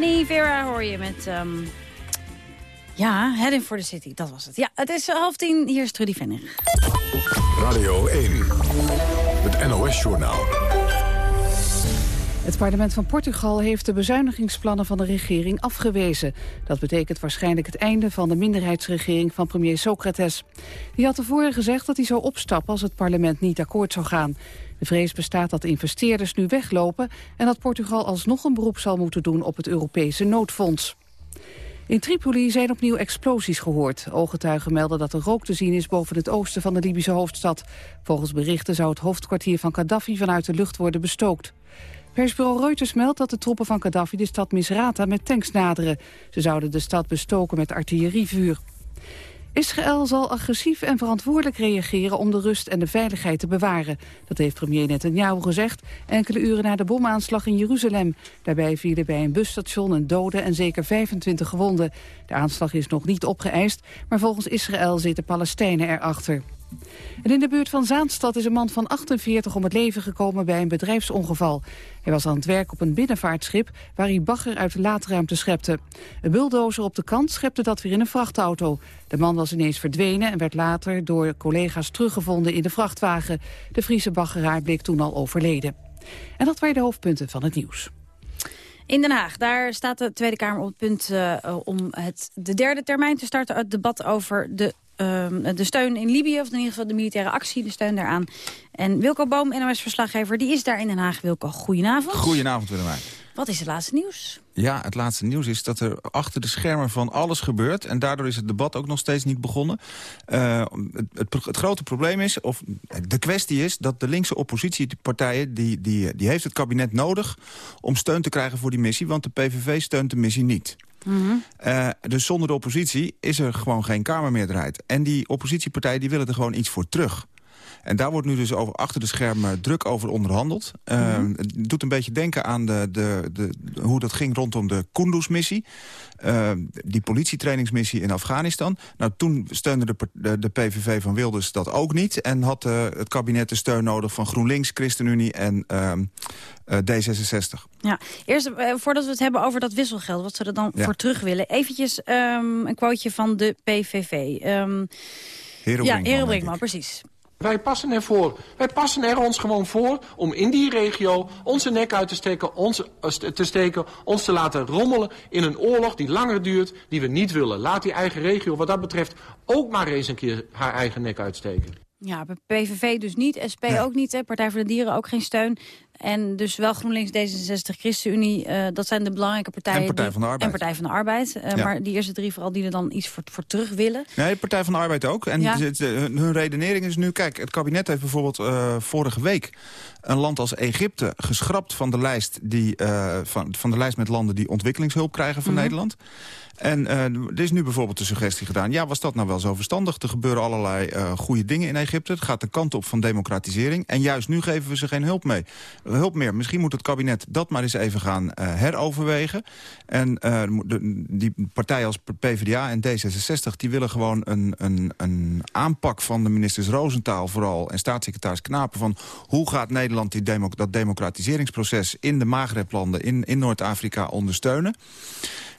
Danny Vera hoor je met... ehm, ja, Heading for the City, dat was het. Ja, het is half tien, hier is Trudy Venning. Radio 1, het NOS-journaal. Het parlement van Portugal heeft de bezuinigingsplannen van de regering afgewezen. Dat betekent waarschijnlijk het einde van de minderheidsregering van premier Socrates. Die had tevoren gezegd dat hij zou opstappen als het parlement niet akkoord zou gaan. De vrees bestaat dat investeerders nu weglopen... en dat Portugal alsnog een beroep zal moeten doen op het Europese noodfonds. In Tripoli zijn opnieuw explosies gehoord. Ooggetuigen melden dat er rook te zien is boven het oosten van de Libische hoofdstad. Volgens berichten zou het hoofdkwartier van Gaddafi vanuit de lucht worden bestookt. Persbureau Reuters meldt dat de troepen van Gaddafi de stad Misrata met tanks naderen. Ze zouden de stad bestoken met artillerievuur. Israël zal agressief en verantwoordelijk reageren om de rust en de veiligheid te bewaren. Dat heeft premier Netanyahu gezegd enkele uren na de bomaanslag in Jeruzalem. Daarbij vielen bij een busstation een dode en zeker 25 gewonden. De aanslag is nog niet opgeëist, maar volgens Israël zitten Palestijnen erachter. In de buurt van Zaanstad is een man van 48 om het leven gekomen bij een bedrijfsongeval. Hij was aan het werk op een binnenvaartschip waar hij bagger uit de laadruimte schepte. Een bulldozer op de kant schepte dat weer in een vrachtauto. De man was ineens verdwenen en werd later door collega's teruggevonden in de vrachtwagen. De Friese baggeraar bleek toen al overleden. En dat waren de hoofdpunten van het nieuws. In Den Haag, daar staat de Tweede Kamer op het punt uh, om het, de derde termijn te starten. Het debat over de uh, de steun in Libië, of in ieder geval de militaire actie, de steun daaraan. En Wilco Boom, NOS-verslaggever, die is daar in Den Haag. Wilco, goedenavond. Goedenavond, Willemijn. Wat is het laatste nieuws? Ja, het laatste nieuws is dat er achter de schermen van alles gebeurt. En daardoor is het debat ook nog steeds niet begonnen. Uh, het, het, het, grote probleem is, of de kwestie is... dat de linkse oppositiepartijen, die, die, die heeft het kabinet nodig... om steun te krijgen voor die missie, want de PVV steunt de missie niet. -hmm. uh, dus zonder de oppositie is er gewoon geen Kamermeerderheid. En die oppositiepartijen die willen er gewoon iets voor terug. En daar wordt nu dus over achter de schermen druk over onderhandeld. Mm -hmm. uh, het doet een beetje denken aan de, de, de, hoe dat ging rondom de Kunduz-missie. Uh, die politietrainingsmissie in Afghanistan. Nou, toen steunde de, de, de PVV van Wilders dat ook niet. En had uh, het kabinet de steun nodig van GroenLinks, ChristenUnie en uh, D66. Ja, eerst voordat we het hebben over dat wisselgeld, wat ze er dan ja. voor terug willen. Eventjes um, een quoteje van de PVV. Um, Hero ja, Brinkman, precies. Wij passen ervoor. Wij passen er ons gewoon voor om in die regio onze nek uit te steken, ons, te steken, ons te laten rommelen in een oorlog die langer duurt, die we niet willen. Laat die eigen regio wat dat betreft ook maar eens een keer haar eigen nek uitsteken. Ja, PVV dus niet, SP nee. ook niet, hè? Partij voor de Dieren ook geen steun. En dus wel GroenLinks, D66, ChristenUnie, uh, dat zijn de belangrijke partijen. En Partij van de Arbeid. En Partij van de Arbeid. Uh, ja. Maar die eerste drie vooral die er dan iets voor, voor terug willen. Nee, Partij van de Arbeid ook. En ja. hun redenering is nu, kijk, het kabinet heeft bijvoorbeeld uh, vorige week een land als Egypte geschrapt van de lijst, die, van, van de lijst met landen die ontwikkelingshulp krijgen van mm -hmm. Nederland. En uh, er is nu bijvoorbeeld de suggestie gedaan... ja, was dat nou wel zo verstandig? Er gebeuren allerlei uh, goede dingen in Egypte. Het gaat de kant op van democratisering. En juist nu geven we ze geen hulp, mee. hulp meer. Misschien moet het kabinet dat maar eens even gaan uh, heroverwegen. En de, die partijen als PvdA en D66... die willen gewoon een, een, een aanpak van de ministers Roosentaal vooral... en staatssecretaris Knapen van... hoe gaat Nederland die demo dat democratiseringsproces in de Maghreblanden... in, in Noord-Afrika ondersteunen?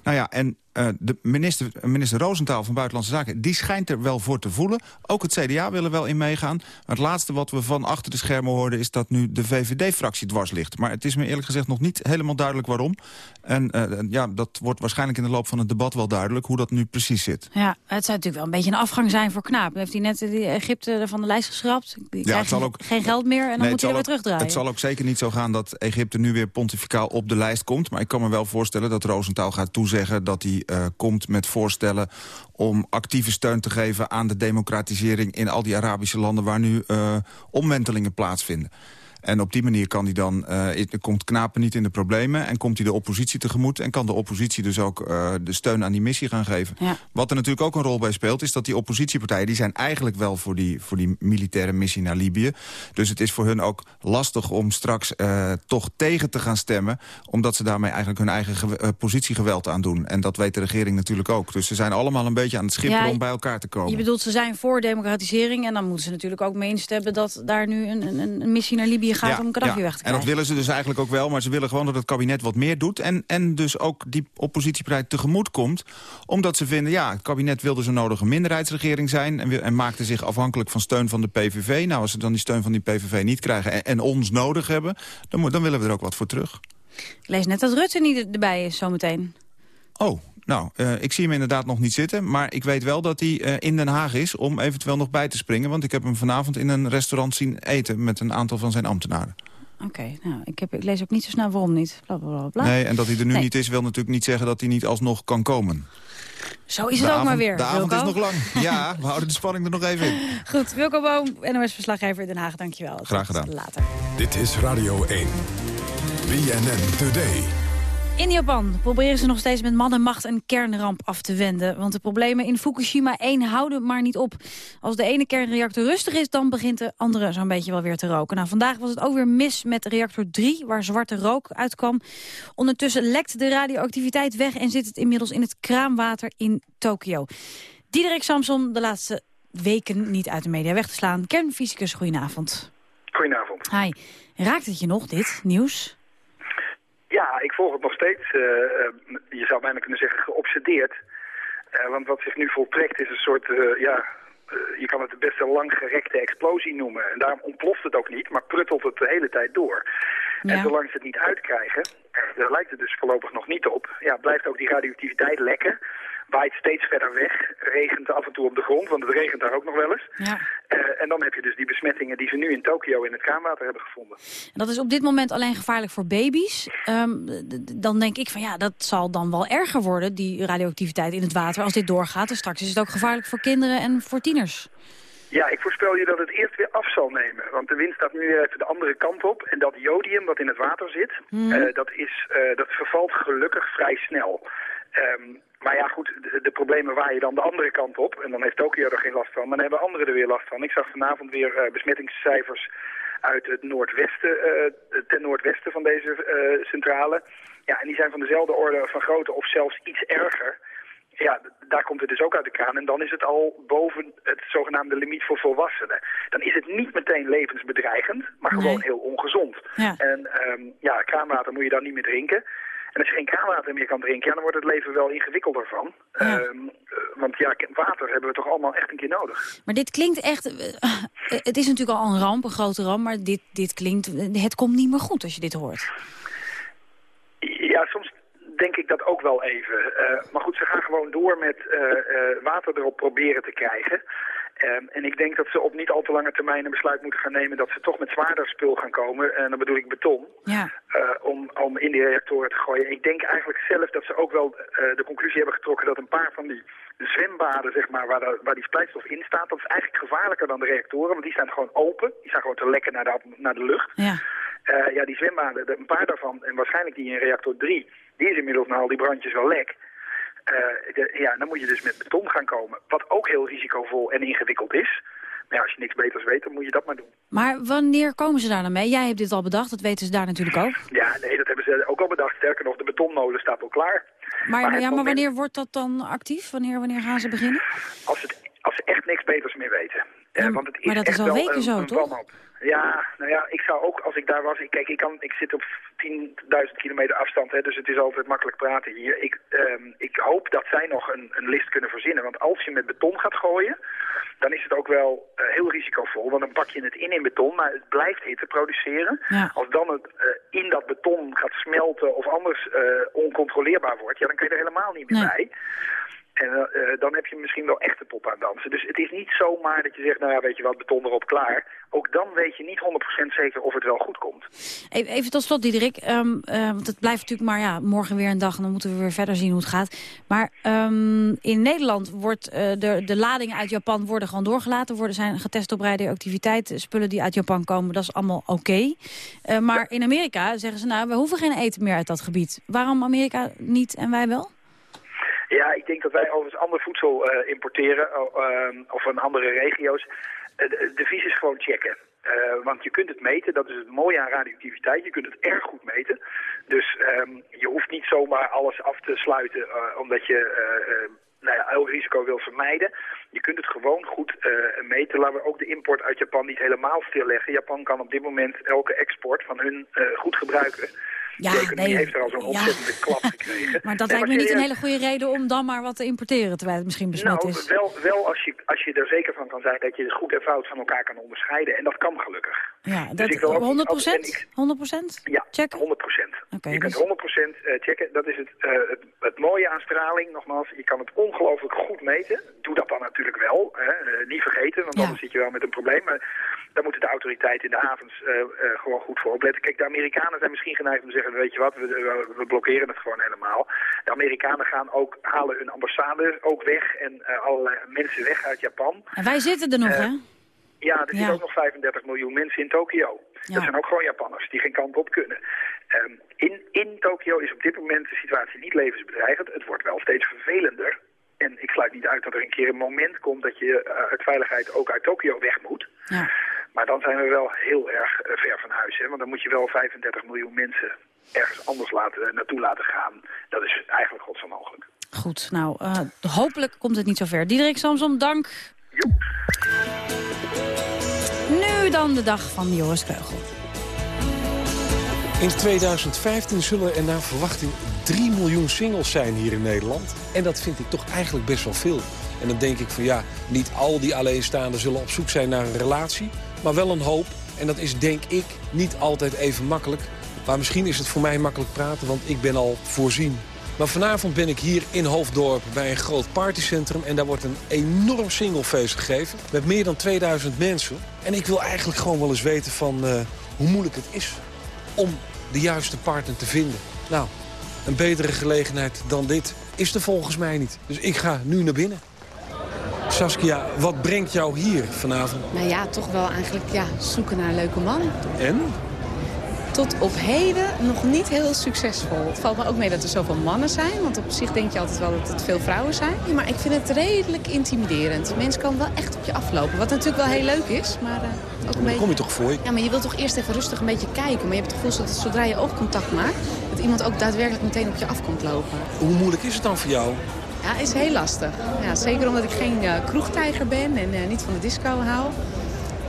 Nou ja, en uh, de minister, minister Roosentaal van Buitenlandse Zaken... die schijnt er wel voor te voelen. Ook het CDA wil er wel in meegaan. Maar het laatste wat we van achter de schermen hoorden... is dat nu de VVD-fractie dwars ligt. Maar het is me eerlijk gezegd nog niet helemaal duidelijk waarom. En uh, ja, dat wordt waarschijnlijk in de loop van het debat wel duidelijk... hoe dat nu precies zit. Ja, het zou natuurlijk wel een beetje een afgang zijn voor Knaap. Heeft hij net die Egypte van de lijst geschrapt. Die ja, het zal ook, geen geld meer en dan nee, moet hij er weer ook, terugdraaien. Het zal ook zeker niet zo gaan dat Egypte nu weer pontificaal op de lijst komt. Maar ik kan me wel voorstellen dat Roosentaal gaat toezeggen... dat hij uh, komt met voorstellen om actieve steun te geven aan de democratisering in al die Arabische landen waar nu uh, omwentelingen plaatsvinden. En op die manier kan hij dan, uh, komt Knapen niet in de problemen... en komt hij de oppositie tegemoet... en kan de oppositie dus ook uh, de steun aan die missie gaan geven. Ja. Wat er natuurlijk ook een rol bij speelt... is dat die oppositiepartijen... die zijn eigenlijk wel voor die, voor die militaire missie naar Libië. Dus het is voor hun ook lastig om straks uh, toch tegen te gaan stemmen... omdat ze daarmee eigenlijk hun eigen positiegeweld aan doen. En dat weet de regering natuurlijk ook. Dus ze zijn allemaal een beetje aan het schipperen ja, om bij elkaar te komen. Je bedoelt, ze zijn voor democratisering... en dan moeten ze natuurlijk ook meenstemmen dat daar nu een, een, een missie naar Libië je gaat om Gaddafi weg te En dat willen ze dus eigenlijk ook wel, maar ze willen gewoon dat het kabinet wat meer doet. En, en dus ook die oppositiepartij tegemoet komt. Omdat ze vinden, ja, het kabinet wilde zo nodig een minderheidsregering zijn... en, en maakte zich afhankelijk van steun van de PVV. Nou, als ze dan die steun van die PVV niet krijgen en, en ons nodig hebben... Dan, moet, dan willen we er ook wat voor terug. Ik lees net dat Rutte niet erbij is zometeen. Oh, nou, eh, ik zie hem inderdaad nog niet zitten. Maar ik weet wel dat hij eh, in Den Haag is om eventueel nog bij te springen. Want ik heb hem vanavond in een restaurant zien eten met een aantal van zijn ambtenaren. Oké, nou, ik, heb, ik lees ook niet zo snel waarom niet. Bla, bla, bla, bla. Nee, en dat hij er nu Nee. niet is wil natuurlijk niet zeggen dat hij niet alsnog kan komen. Zo is De het ook maar weer, De avond Wilco. is nog lang. Ja, we houden de spanning er nog even in. *laughs* Goed, Wilco Boom, NOS-verslaggever in Den Haag, dankjewel. Graag Tot gedaan. later. Dit is Radio 1. BNN Today. In Japan proberen ze nog steeds met man en macht een kernramp af te wenden. Want de problemen in Fukushima 1 houden maar niet op. Als de ene kernreactor rustig is, dan begint de andere zo'n beetje wel weer te roken. Nou, vandaag was het ook weer mis met reactor 3, waar zwarte rook uitkwam. Ondertussen lekt de radioactiviteit weg en zit het inmiddels in het kraanwater in Tokio. Diederik Samson, de laatste weken niet uit de media weg te slaan. Kernfysicus, goedenavond. Goedenavond. Hi. Raakt het je nog, dit nieuws? Ja, ik volg het nog steeds. eh, eh, je zou bijna kunnen zeggen geobsedeerd. Eh, want wat zich nu voltrekt is een soort, ja, je kan het de best een langgerekte explosie noemen. En daarom ontploft het ook niet, maar pruttelt het de hele tijd door. En zolang ze het niet uitkrijgen, en daar lijkt het dus voorlopig nog niet op, ja, blijft ook die radioactiviteit lekken. Waait steeds verder weg, regent af en toe op de grond, want het regent daar ook nog wel eens. Ja. Eh, en dan heb je dus die besmettingen die ze nu in Tokio in het kraanwater hebben gevonden. En dat is op dit moment alleen gevaarlijk voor baby's. Ehm, dan denk ik van ja, dat zal dan wel erger worden, die radioactiviteit in het water, als dit doorgaat. En straks is het ook gevaarlijk voor kinderen en voor tieners. Ja, ik voorspel je dat het eerst weer af zal nemen. Want de wind staat nu weer even de andere kant op. En dat jodium wat in het water zit, Mhm. eh, dat, is, eh, dat vervalt gelukkig vrij snel. Ehm, maar ja, goed, de, de problemen waaien dan de andere kant op. En dan heeft Tokio er geen last van, maar dan hebben anderen er weer last van. Ik zag vanavond weer eh, besmettingscijfers uit het noordwesten, eh, ten noordwesten van deze eh, centrale. Ja, en die zijn van dezelfde orde van grootte of zelfs iets erger. Ja, daar komt het dus ook uit de kraan. En dan is het al boven het zogenaamde limiet voor volwassenen. Dan is het niet meteen levensbedreigend, maar gewoon Nee. heel ongezond. Ja. En ehm, ja, kraanwater moet je dan niet meer drinken. En als je geen kraanwater meer kan drinken, ja, dan wordt het leven wel ingewikkelder van. Ehm, eh, want ja, water hebben we toch allemaal echt een keer nodig. Maar dit klinkt echt... eh, het is natuurlijk al een ramp, een grote ramp, maar dit, dit klinkt... Het komt niet meer goed als je dit hoort. Ja, soms denk ik dat ook wel even. Eh, maar goed, ze gaan gewoon door met eh, eh, water erop proberen te krijgen. Ehm, en ik denk dat ze op niet al te lange termijn een besluit moeten gaan nemen... dat ze toch met zwaarder spul gaan komen, en dan bedoel ik beton... Ja. eh, om, om in die reactoren te gooien. Ik denk eigenlijk zelf dat ze ook wel eh, de conclusie hebben getrokken... dat een paar van die zwembaden, zeg maar, waar, de- waar die splijtstof in staat... dat is eigenlijk gevaarlijker dan de reactoren, want die staan gewoon open. Die staan gewoon te lekken naar de, naar de lucht. Ja. Eh, ja, die zwembaden, de- een paar daarvan, en waarschijnlijk die in reactor 3... die is inmiddels na al die brandjes wel lek. Eh, de- ja, dan moet je dus met beton gaan komen. Wat ook heel risicovol en ingewikkeld is. Maar ja, als je niks beters weet, dan moet je dat maar doen. Maar wanneer komen ze daar dan mee? Jij hebt dit al bedacht, dat weten ze daar natuurlijk ook. Ja, nee, dat hebben ze ook al bedacht. Sterker nog, de betonmolen staat al klaar. Maar, ja, maar wanneer wordt dat dan actief? Wanneer, wanneer gaan ze beginnen? Als, het, als ze echt niks beters meer weten. Eh, want het is maar dat is al weken zo, toch? wanhoop. Ja, nou ja, ik zou ook, als ik daar was... Ik, kijk, ik, kan, ik zit op 10.000 kilometer afstand, hè, dus het is altijd makkelijk praten hier. Ik, ehm, ik hoop dat zij nog een, een list kunnen verzinnen. Want als je met beton gaat gooien, dan is het ook wel eh, heel risicovol. Want dan pak je het in in beton, maar het blijft hitte produceren. Ja. Als dan het eh, in dat beton gaat smelten of anders eh, oncontroleerbaar wordt... ja, dan kun je er helemaal niet meer Nee. bij. En eh, dan heb je misschien wel echt de pop aan dansen. Dus het is niet zomaar dat je zegt, nou ja, weet je wat, beton erop, klaar. Ook dan weet je niet 100% zeker of het wel goed komt. Even, even tot slot, Diederik. Eh, want het blijft natuurlijk maar ja, morgen weer een dag en dan moeten we weer verder zien hoe het gaat. Maar ehm, in Nederland wordt eh, de, de ladingen uit Japan worden gewoon doorgelaten. Worden zijn getest op radioactiviteit. Spullen die uit Japan komen, dat is allemaal oké. Eh, maar in Amerika zeggen ze, nou, we hoeven geen eten meer uit dat gebied. Waarom Amerika niet en wij wel? Ja, ik denk dat wij overigens ander voedsel eh, importeren, o- ehm, of van andere regio's. Eh, de, de is gewoon checken. Eh, want je kunt het meten, dat is het mooie aan radioactiviteit. Je kunt het erg goed meten. Dus ehm, je hoeft niet zomaar alles af te sluiten, eh, omdat je... eh, eh, nou ja, elk risico wil vermijden. Je kunt het gewoon goed eh, meten. Laten we ook de import uit Japan niet helemaal stilleggen. Japan kan op dit moment elke export van hun eh, goed gebruiken. Ja, de economie nee, heeft er al zo'n ja. ontzettende klap *laughs* gekregen. Maar dat Nee, lijkt me niet een hele goede reden om dan maar wat te importeren... terwijl het misschien besmet Nou, is. wel, wel als, je, als je er zeker van kan zijn dat je het goed en fout van elkaar kan onderscheiden. En dat kan gelukkig. Ja, Dus dat, ik wil ook niet 100 altijd- en ik- 100% Ja, 100 procent. Je kunt dus- 100% eh, checken. Dat is het, eh, het, het mooie aan straling. Nogmaals, je kan het ongelooflijk goed meten. Doe dat dan natuurlijk wel. Hè. Eh, niet vergeten, want Ja. anders zit je wel met een probleem. Maar daar moeten de autoriteiten in de havens gewoon goed voor opletten. Kijk, de Amerikanen zijn misschien geneigd om te zeggen... weet je wat, we, we- we blokkeren het gewoon helemaal. De Amerikanen gaan ook, halen hun ambassade ook weg... en eh, allerlei mensen weg uit Japan. En wij zitten er nog, Eh, hè? Ja, er Ja. zitten ook nog 35 miljoen mensen in Tokio. Ja. Dat zijn ook gewoon Japanners die geen kant op kunnen. Ehm, in, in Tokio is op dit moment de situatie niet levensbedreigend. Het wordt wel steeds vervelender. En ik sluit niet uit dat er een keer een moment komt dat je eh, uit veiligheid ook uit Tokio weg moet. Ja. Maar dan zijn we wel heel erg eh, ver van huis. Hè? Want dan moet je wel 35 miljoen mensen ergens anders laten, naartoe laten gaan. Dat is eigenlijk godsonmogelijk. Goed, nou, eh, hopelijk komt het niet zo ver. Diederik Samsom, dank. Nu dan de dag van Joris Kreugel. In 2015 zullen er naar verwachting 3 miljoen singles zijn hier in Nederland. En dat vind ik toch eigenlijk best wel veel. En dan denk ik van ja, niet al die alleenstaanden zullen op zoek zijn naar een relatie. Maar wel een hoop. En dat is denk ik niet altijd even makkelijk. Maar misschien is het voor mij makkelijk praten, want ik ben al voorzien. Maar vanavond ben ik hier in Hoofddorp bij een groot partycentrum... en daar wordt een enorm singlefeest gegeven met meer dan 2000 mensen. En ik wil eigenlijk gewoon wel eens weten van eh, hoe moeilijk het is om de juiste partner te vinden. Nou, een betere gelegenheid dan dit is er volgens mij niet. Dus ik ga nu naar binnen. Saskia, wat brengt jou hier vanavond? Nou ja, toch wel eigenlijk ja, zoeken naar een leuke man. En? Tot op heden nog niet heel succesvol. Het valt me ook mee dat er zoveel mannen zijn. Want op zich denk je altijd wel dat het veel vrouwen zijn. Maar ik vind het redelijk intimiderend. Mensen komen wel echt op je aflopen. Wat natuurlijk wel heel leuk is, maar eh, ook een Daar beetje... kom je toch voor? Ja, maar je wilt toch eerst even rustig een beetje kijken. Maar je hebt het gevoel dat zodra je oogcontact maakt... dat iemand ook daadwerkelijk meteen op je af komt lopen. Hoe moeilijk is het dan voor jou? Ja, is heel lastig. Ja, zeker omdat ik geen eh, kroegtijger ben en eh, niet van de disco hou.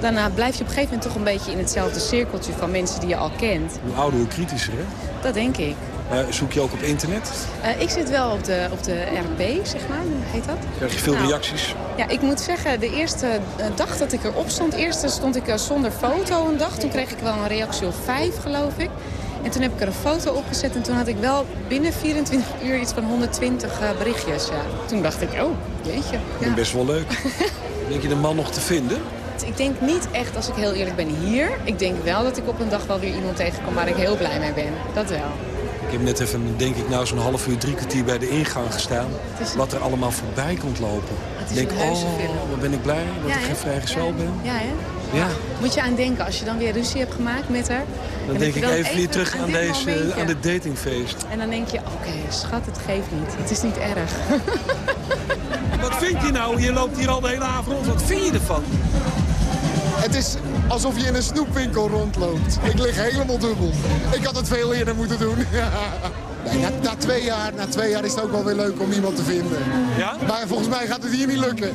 Dan eh, blijf je op een gegeven moment toch een beetje in hetzelfde cirkeltje van mensen die je al kent. Hoe ouder, hoe kritischer, hè? Dat denk ik. Zoek je ook op internet? Eh, ik zit wel op de, op de RP, zeg maar, hoe heet dat? Krijg je veel Nou, reacties? Ja, ik moet zeggen, de eerste dag dat ik erop stond... eerst stond ik zonder foto een dag. Toen kreeg ik wel een reactie op vijf, geloof ik. En toen heb ik er een foto opgezet en toen had ik wel binnen 24 uur iets van 120 eh, berichtjes. Ja. Toen dacht ik, oh, jeetje. Dat is best wel leuk. *laughs* Denk je de man nog te vinden? Ik denk niet echt, als ik heel eerlijk ben, hier. Ik denk wel dat ik op een dag wel weer iemand tegenkom waar ik heel blij mee ben. Dat wel. Ik heb net even, denk ik, nou zo'n half uur, drie kwartier bij de ingang gestaan. Wat er allemaal voorbij komt lopen. Ik denk, oh, wat ben ik blij dat Ja, ik geen vrijgezel ben. Ja, hè? Ja, Moet je aan denken, als je dan weer ruzie hebt gemaakt met haar. Dan en denk ik even weer terug aan, dit deze, aan dit datingfeest. En dan denk je, oké, schat, het geeft niet. Het is niet erg. *laughs* Wat vind je nou? Je loopt hier al de hele avond rond. Wat vind je ervan? Het is alsof je in een snoepwinkel rondloopt. Ik lig helemaal dubbel. Ik had het veel eerder moeten doen. *laughs* Nee, na, na, twee jaar, na twee jaar is het ook wel weer leuk om iemand te vinden. Ja? Maar volgens mij gaat het hier niet lukken.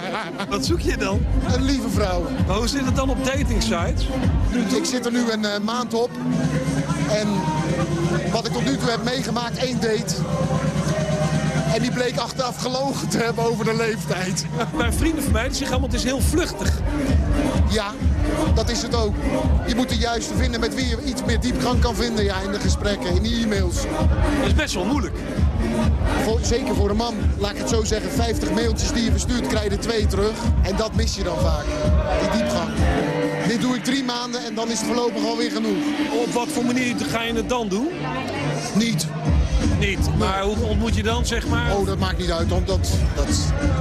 *laughs* Wat zoek je dan? Een lieve vrouw. Maar hoe zit het dan op dating sites? Ik zit er nu een eh, maand op. En wat ik tot nu toe heb meegemaakt, één date. En die bleek achteraf gelogen te hebben over de leeftijd. *laughs* Mijn vrienden van mij die zeggen allemaal, het is heel vluchtig. Ja, dat is het ook. Je moet de juiste vinden met wie je iets meer diepgang kan vinden ja, in de gesprekken, in die e-mails. Dat is best wel moeilijk. Voor, zeker voor een man, laat ik het zo zeggen, 50 mailtjes die je verstuurt, krijg je er twee terug. En dat mis je dan vaak, die diepgang. Dit doe ik drie maanden en dan is het voorlopig alweer genoeg. Op wat voor manier ga je het dan doen? Niet. Niet, maar hoe ontmoet je dan, zeg maar? Oh, dat maakt niet uit, want dat, dat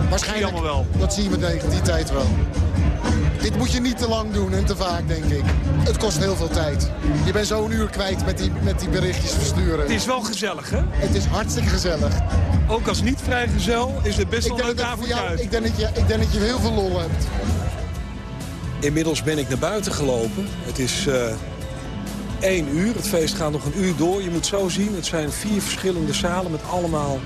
waarschijnlijk... allemaal wel. Dat zie je me tegen die tijd wel. Dit moet je niet te lang doen en te vaak, denk ik. Het kost heel veel tijd. Je bent zo'n uur kwijt met die, met die berichtjes versturen. Het is wel gezellig, hè? Het is hartstikke gezellig. Ook als niet vrijgezel is het best Ik wel leuk jou, uit. ik, denk dat je, ik denk dat je heel veel lol hebt. Inmiddels ben ik naar buiten gelopen. Het is eh één uur. Het feest gaat nog een uur door. Je moet zo zien, het zijn vier verschillende zalen met allemaal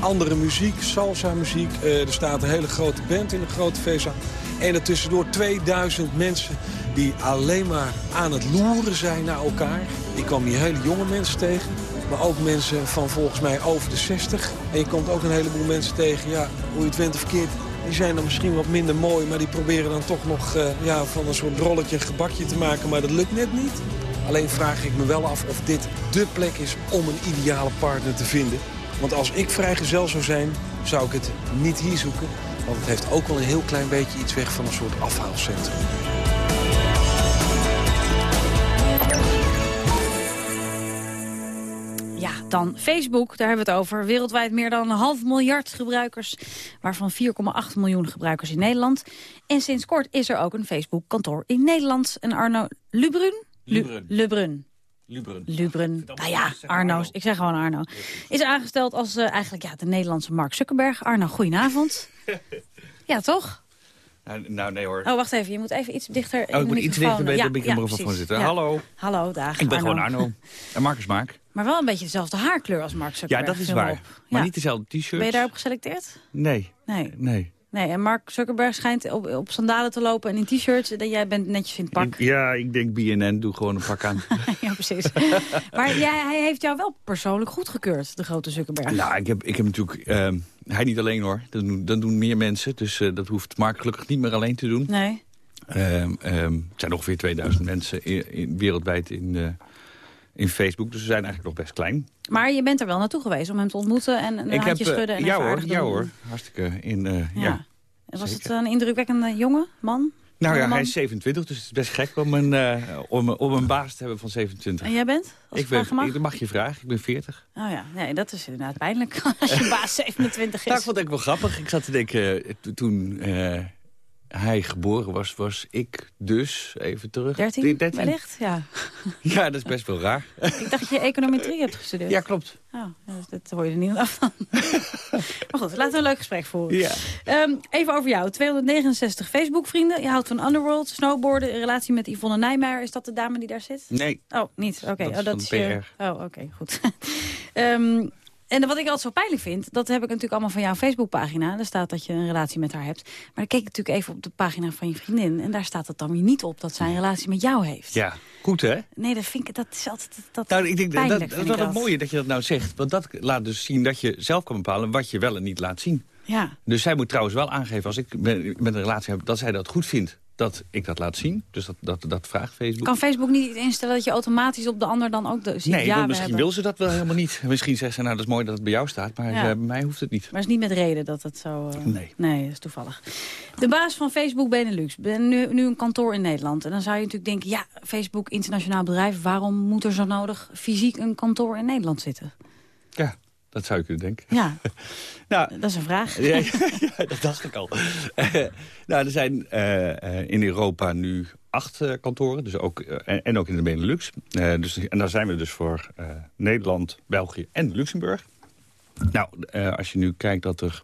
andere muziek, salsa muziek. Eh, er staat een hele grote band in een grote feestzaal. En er tussendoor 2000 mensen die alleen maar aan het loeren zijn naar elkaar. Ik kwam hier hele jonge mensen tegen. Maar ook mensen van volgens mij over de 60. En je komt ook een heleboel mensen tegen, ja, hoe je het went of keert... die zijn dan misschien wat minder mooi... maar die proberen dan toch nog eh, ja, van een soort brolletje een gebakje te maken. Maar dat lukt net niet. Alleen vraag ik me wel af of dit dé plek is om een ideale partner te vinden. Want als ik vrijgezel zou zijn, zou ik het niet hier zoeken. Want het heeft ook wel een heel klein beetje iets weg van een soort afhaalcentrum. Ja, dan Facebook, daar hebben we het over. Wereldwijd meer dan een half miljard gebruikers. Waarvan 4,8 miljoen gebruikers in Nederland. En sinds kort is er ook een Facebook-kantoor in Nederland. En Arno Lubrun? Lubrun. Lubrun. Lubrun. Lubrun. Nou ja, Arno. Ik zeg gewoon Arno. Is aangesteld als eh, eigenlijk ja, de Nederlandse Mark Zuckerberg. Arno, goedenavond. *laughs* ja, toch? Nou, nou, nee hoor. Oh, wacht even. Je moet even iets dichter Oh, ik moet iets dichter bij de microfoon zitten. Ja. Hallo. Hallo, dag. Ik ben Arno. gewoon Arno. En Marcus Maak. Maar wel een beetje dezelfde haarkleur als Mark Ja, Zuckerberg. dat is waar. op. Maar Ja. niet dezelfde t-shirt. Ben je daarop geselecteerd? Nee. Nee. Nee. Nee, en Mark Zuckerberg schijnt op, op sandalen te lopen en in t-shirts. Jij bent netjes in het pak. Ja, ik denk BNN. Doe gewoon een pak aan. *laughs* ja, precies. *laughs* maar jij, hij heeft jou wel persoonlijk goedgekeurd, de grote Zuckerberg. nou, ik heb, ik heb natuurlijk... ehm, hij niet alleen hoor. Dat doen, dat doen meer mensen. Dus eh, dat hoeft Mark gelukkig niet meer alleen te doen. Nee. Ehm, het zijn ongeveer 2000 mensen in, in- wereldwijd in, eh, in Facebook. Dus we zijn eigenlijk nog best klein. Maar je bent er wel naartoe geweest om hem te ontmoeten en een handje eh, schudden en ja hoor, ja hoor. Hartstikke in, eh, ja. Was het een indrukwekkende jongen, man? Nou ja, hij is 27, dus het is best gek om een, eh, om, om een baas te hebben van 27. En jij bent? Als ik vragen mag? ik, dat mag je vragen, ik ben 40. Oh ja, nee, dat is inderdaad pijnlijk *laughs* als je baas 27 is. Nou, ik vond het ook wel grappig. Ik zat te denken, to- toen hij geboren was, was ik dus, even terug... 13, 13. wellicht? Ja. *laughs* Ja, dat is best wel raar. Ik dacht dat je econometrie hebt gestudeerd. Ja, klopt. Oh, dus dat hoor je er niet af van. *laughs* maar goed, laten we een leuk gesprek voeren. Ja. Ehm, even over jou. 269 Facebook-vrienden. Je houdt van Underworld, snowboarden, een relatie met Yvonne Nijmeijer. Is dat de dame die daar zit? Nee. Oh, niet? Oké. Dat is oh, van is je- Oh, oké, goed. *laughs* Ehm, en wat ik altijd zo pijnlijk vind, dat heb ik natuurlijk allemaal van jouw Facebookpagina. Daar staat dat je een relatie met haar hebt. Maar dan keek ik natuurlijk even op de pagina van je vriendin. En daar staat het dan weer niet op dat zij een relatie met jou heeft. Ja, goed hè? Nee, dat vind ik, dat is altijd dat Nou, ik denk dat, pijnlijk, dat, is het mooie dat je dat nou zegt. Want dat laat dus zien dat je zelf kan bepalen wat je wel en niet laat zien. Ja. Dus zij moet trouwens wel aangeven, als ik met een relatie heb... dat zij dat goed vindt, dat ik dat laat zien. Dus dat, dat, dat vraagt Facebook. Kan Facebook niet instellen dat je automatisch op de ander dan ook de, ziet? nee, ja, misschien hebben... wil ze dat wel helemaal niet. Misschien zegt ze, nou, dat is mooi dat het bij jou staat. Maar Ja. eh, bij mij hoeft het niet. Maar het is niet met reden dat het zo... eh, Nee. Nee, dat is toevallig. De baas van Facebook Benelux. Ben nu, nu een kantoor in Nederland. En dan zou je natuurlijk denken... ja, Facebook, internationaal bedrijf... waarom moet er zo nodig fysiek een kantoor in Nederland zitten? Ja, dat zou je kunnen denken. Ja, *laughs* Nou, dat is een vraag. Ja, ja, *laughs* dat dacht ik al. nou, er zijn eh, eh, in Europa nu acht eh, kantoren, dus ook, eh, en, en ook in de Benelux. Eh, dus, en daar zijn we dus voor eh, Nederland, België en Luxemburg. Nou, eh, als je nu kijkt dat er...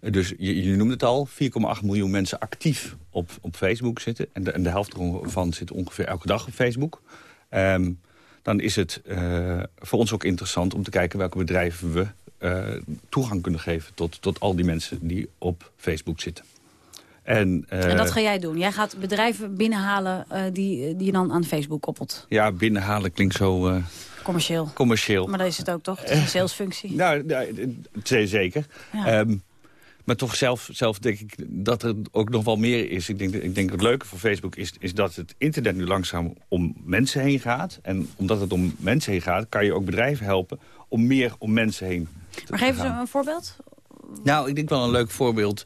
eh, Dus je, je noemde het al, 4,8 miljoen mensen actief op, op Facebook zitten. En de, en de helft ervan zit ongeveer elke dag op Facebook. Ehm, dan is het eh, voor ons ook interessant om te kijken welke bedrijven we eh, toegang kunnen geven tot, tot al die mensen die op Facebook zitten. En, eh, en dat ga jij doen. Jij gaat bedrijven binnenhalen die, die je dan aan Facebook koppelt. Ja, binnenhalen klinkt zo Commercieel. commercieel. Maar dat is het ook toch? Het is een salesfunctie. Nou, zeker. Ja. Ehm, maar toch zelf, zelf denk ik dat er ook nog wel meer is. Ik denk, ik denk het leuke van Facebook is, is dat het internet nu langzaam om mensen heen gaat. En omdat het om mensen heen gaat, kan je ook bedrijven helpen om meer om mensen heen te Maar geef eens een voorbeeld. Nou, ik denk wel een leuk voorbeeld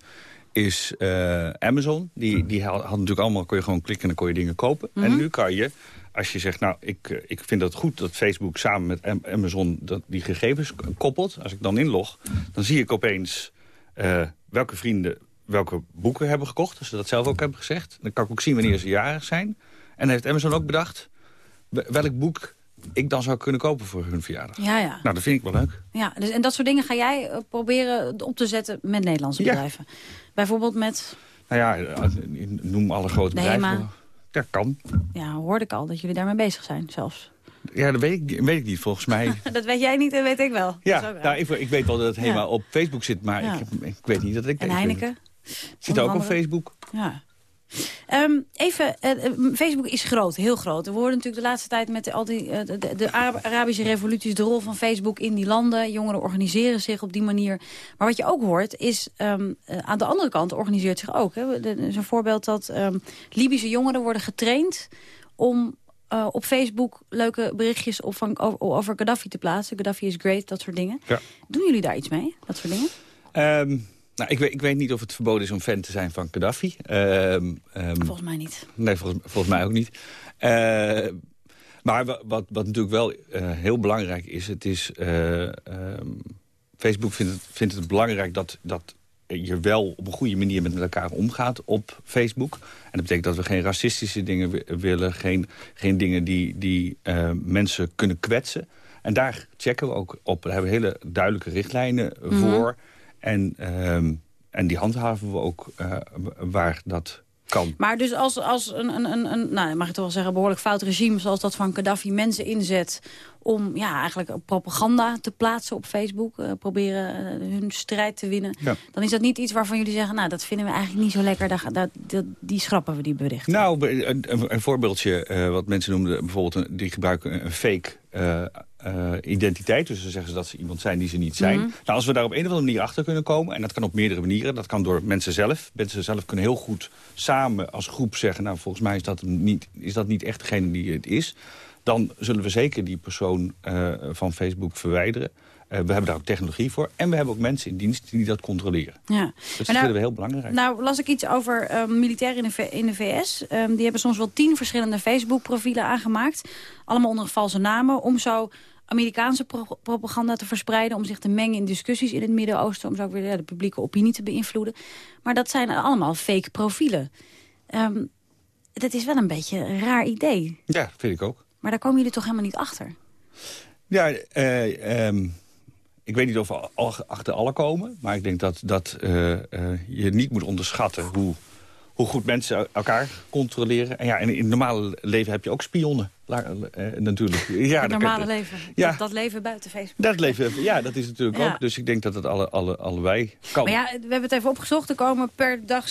is eh, Amazon. Die, die had, had natuurlijk allemaal, kon je gewoon klikken en dan kon je dingen kopen. Mhm. En nu kan je, als je zegt, nou, ik, eh, ik vind het goed dat Facebook samen met Am- Amazon dat die gegevens koppelt. Als ik dan inlog, dan zie ik opeens welke vrienden welke boeken hebben gekocht. Als ze dat zelf ook hebben gezegd. Dan kan ik ook zien wanneer ze jarig zijn. En heeft Amazon ook bedacht wel- welk boek ik dan zou kunnen kopen voor hun verjaardag. Ja, ja. Nou, dat vind ik wel leuk. ja dus, en dat soort dingen ga jij eh, proberen op te zetten met Nederlandse Ja. bedrijven. Bijvoorbeeld met, Nou ja, eh, noem alle grote bedrijven. Dat kan. ja, hoorde ik al dat jullie daarmee bezig zijn zelfs. Ja, dat weet ik, weet ik niet. Volgens mij... *laughs* dat weet jij niet, dat weet ik wel. Ja, nou, ik, ik weet wel dat het helemaal Ja. op Facebook zit, maar Ja. ik, ik weet niet dat ik... En Heineken? Zit ook op. Facebook. Ja. Ehm, even, eh, eh, Facebook is groot, heel groot. We horen natuurlijk de laatste tijd met al die, eh, de, de Ara- Arabische revoluties... de rol van Facebook in die landen. Jongeren organiseren zich op die manier. Maar wat je ook hoort is, ehm, eh, aan de andere kant organiseert zich ook. Hè. Er is een voorbeeld dat ehm, Libische jongeren worden getraind... om eh, op Facebook leuke berichtjes op van, over, over Gaddafi te plaatsen. Gaddafi is great, dat soort dingen. Ja. Doen jullie daar iets mee, dat soort dingen? Ehm, nou, ik weet, ik weet niet of het verboden is om fan te zijn van Gaddafi. Ehm, ehm, Volgens mij niet. Nee, volgens, volgens mij ook niet. Eh, maar wa- wat, wat natuurlijk wel eh, heel belangrijk is... het is Facebook vindt het, vindt het belangrijk dat, dat je wel op een goede manier met elkaar omgaat op Facebook. En dat betekent dat we geen racistische dingen wi- willen. Geen, geen dingen die, die eh, mensen kunnen kwetsen. En daar checken we ook op. Daar hebben we hele duidelijke richtlijnen Mhm. voor. En, ehm, en die handhaven we ook eh, waar dat kan. Maar dus als, als een, een, een, een nou, mag ik toch wel zeggen, behoorlijk fout regime... zoals dat van Gaddafi mensen inzet om ja, eigenlijk propaganda te plaatsen op Facebook... eh, proberen eh, hun strijd te winnen... Ja. dan is dat niet iets waarvan jullie zeggen... nou, dat vinden we eigenlijk niet zo lekker, daar, daar, dat- die schrappen we, die berichten. Nou, een, een, voorbeeldje eh, wat mensen noemden, bijvoorbeeld een, die gebruiken een, een fake eh, identiteit. Dus dan zeggen ze dat ze iemand zijn die ze niet zijn. Mhm. Nou, als we daar op een of andere manier achter kunnen komen, en dat kan op meerdere manieren, dat kan door mensen zelf. Mensen zelf kunnen heel goed samen als groep zeggen, nou volgens mij is dat niet, is dat niet echt degene die het is. Dan zullen we zeker die persoon eh, van Facebook verwijderen. Eh, we hebben daar ook technologie voor. En we hebben ook mensen in dienst die dat controleren. Ja. Dus dat nou- vinden we heel belangrijk. Nou, las ik iets over ehm, militairen in de, V- in de VS. Ehm, die hebben soms wel tien verschillende Facebook-profielen aangemaakt. Allemaal onder valse namen. Om zo Amerikaanse pro- propaganda te verspreiden. Om zich te mengen in discussies in het Midden-Oosten. Om zo ook weer ja, de publieke opinie te beïnvloeden. Maar dat zijn allemaal fake profielen. Ehm, dat is wel een beetje een raar idee. Ja, vind ik ook. Maar daar komen jullie toch helemaal niet achter? Ja, eh, ehm, ik weet niet of we al, achter alle komen. Maar ik denk dat, dat eh, eh, je niet moet onderschatten hoe, hoe goed mensen elkaar controleren. En ja, in, in het normale leven heb je ook spionnen. Eh, natuurlijk. Ja, het dat normale leven. Ja. Dat, dat leven buiten Facebook. Dat leven, ja, dat is natuurlijk Ja. ook. Dus ik denk dat het alle, alle, allebei kan. Maar ja, we hebben het even opgezocht. Er komen per dag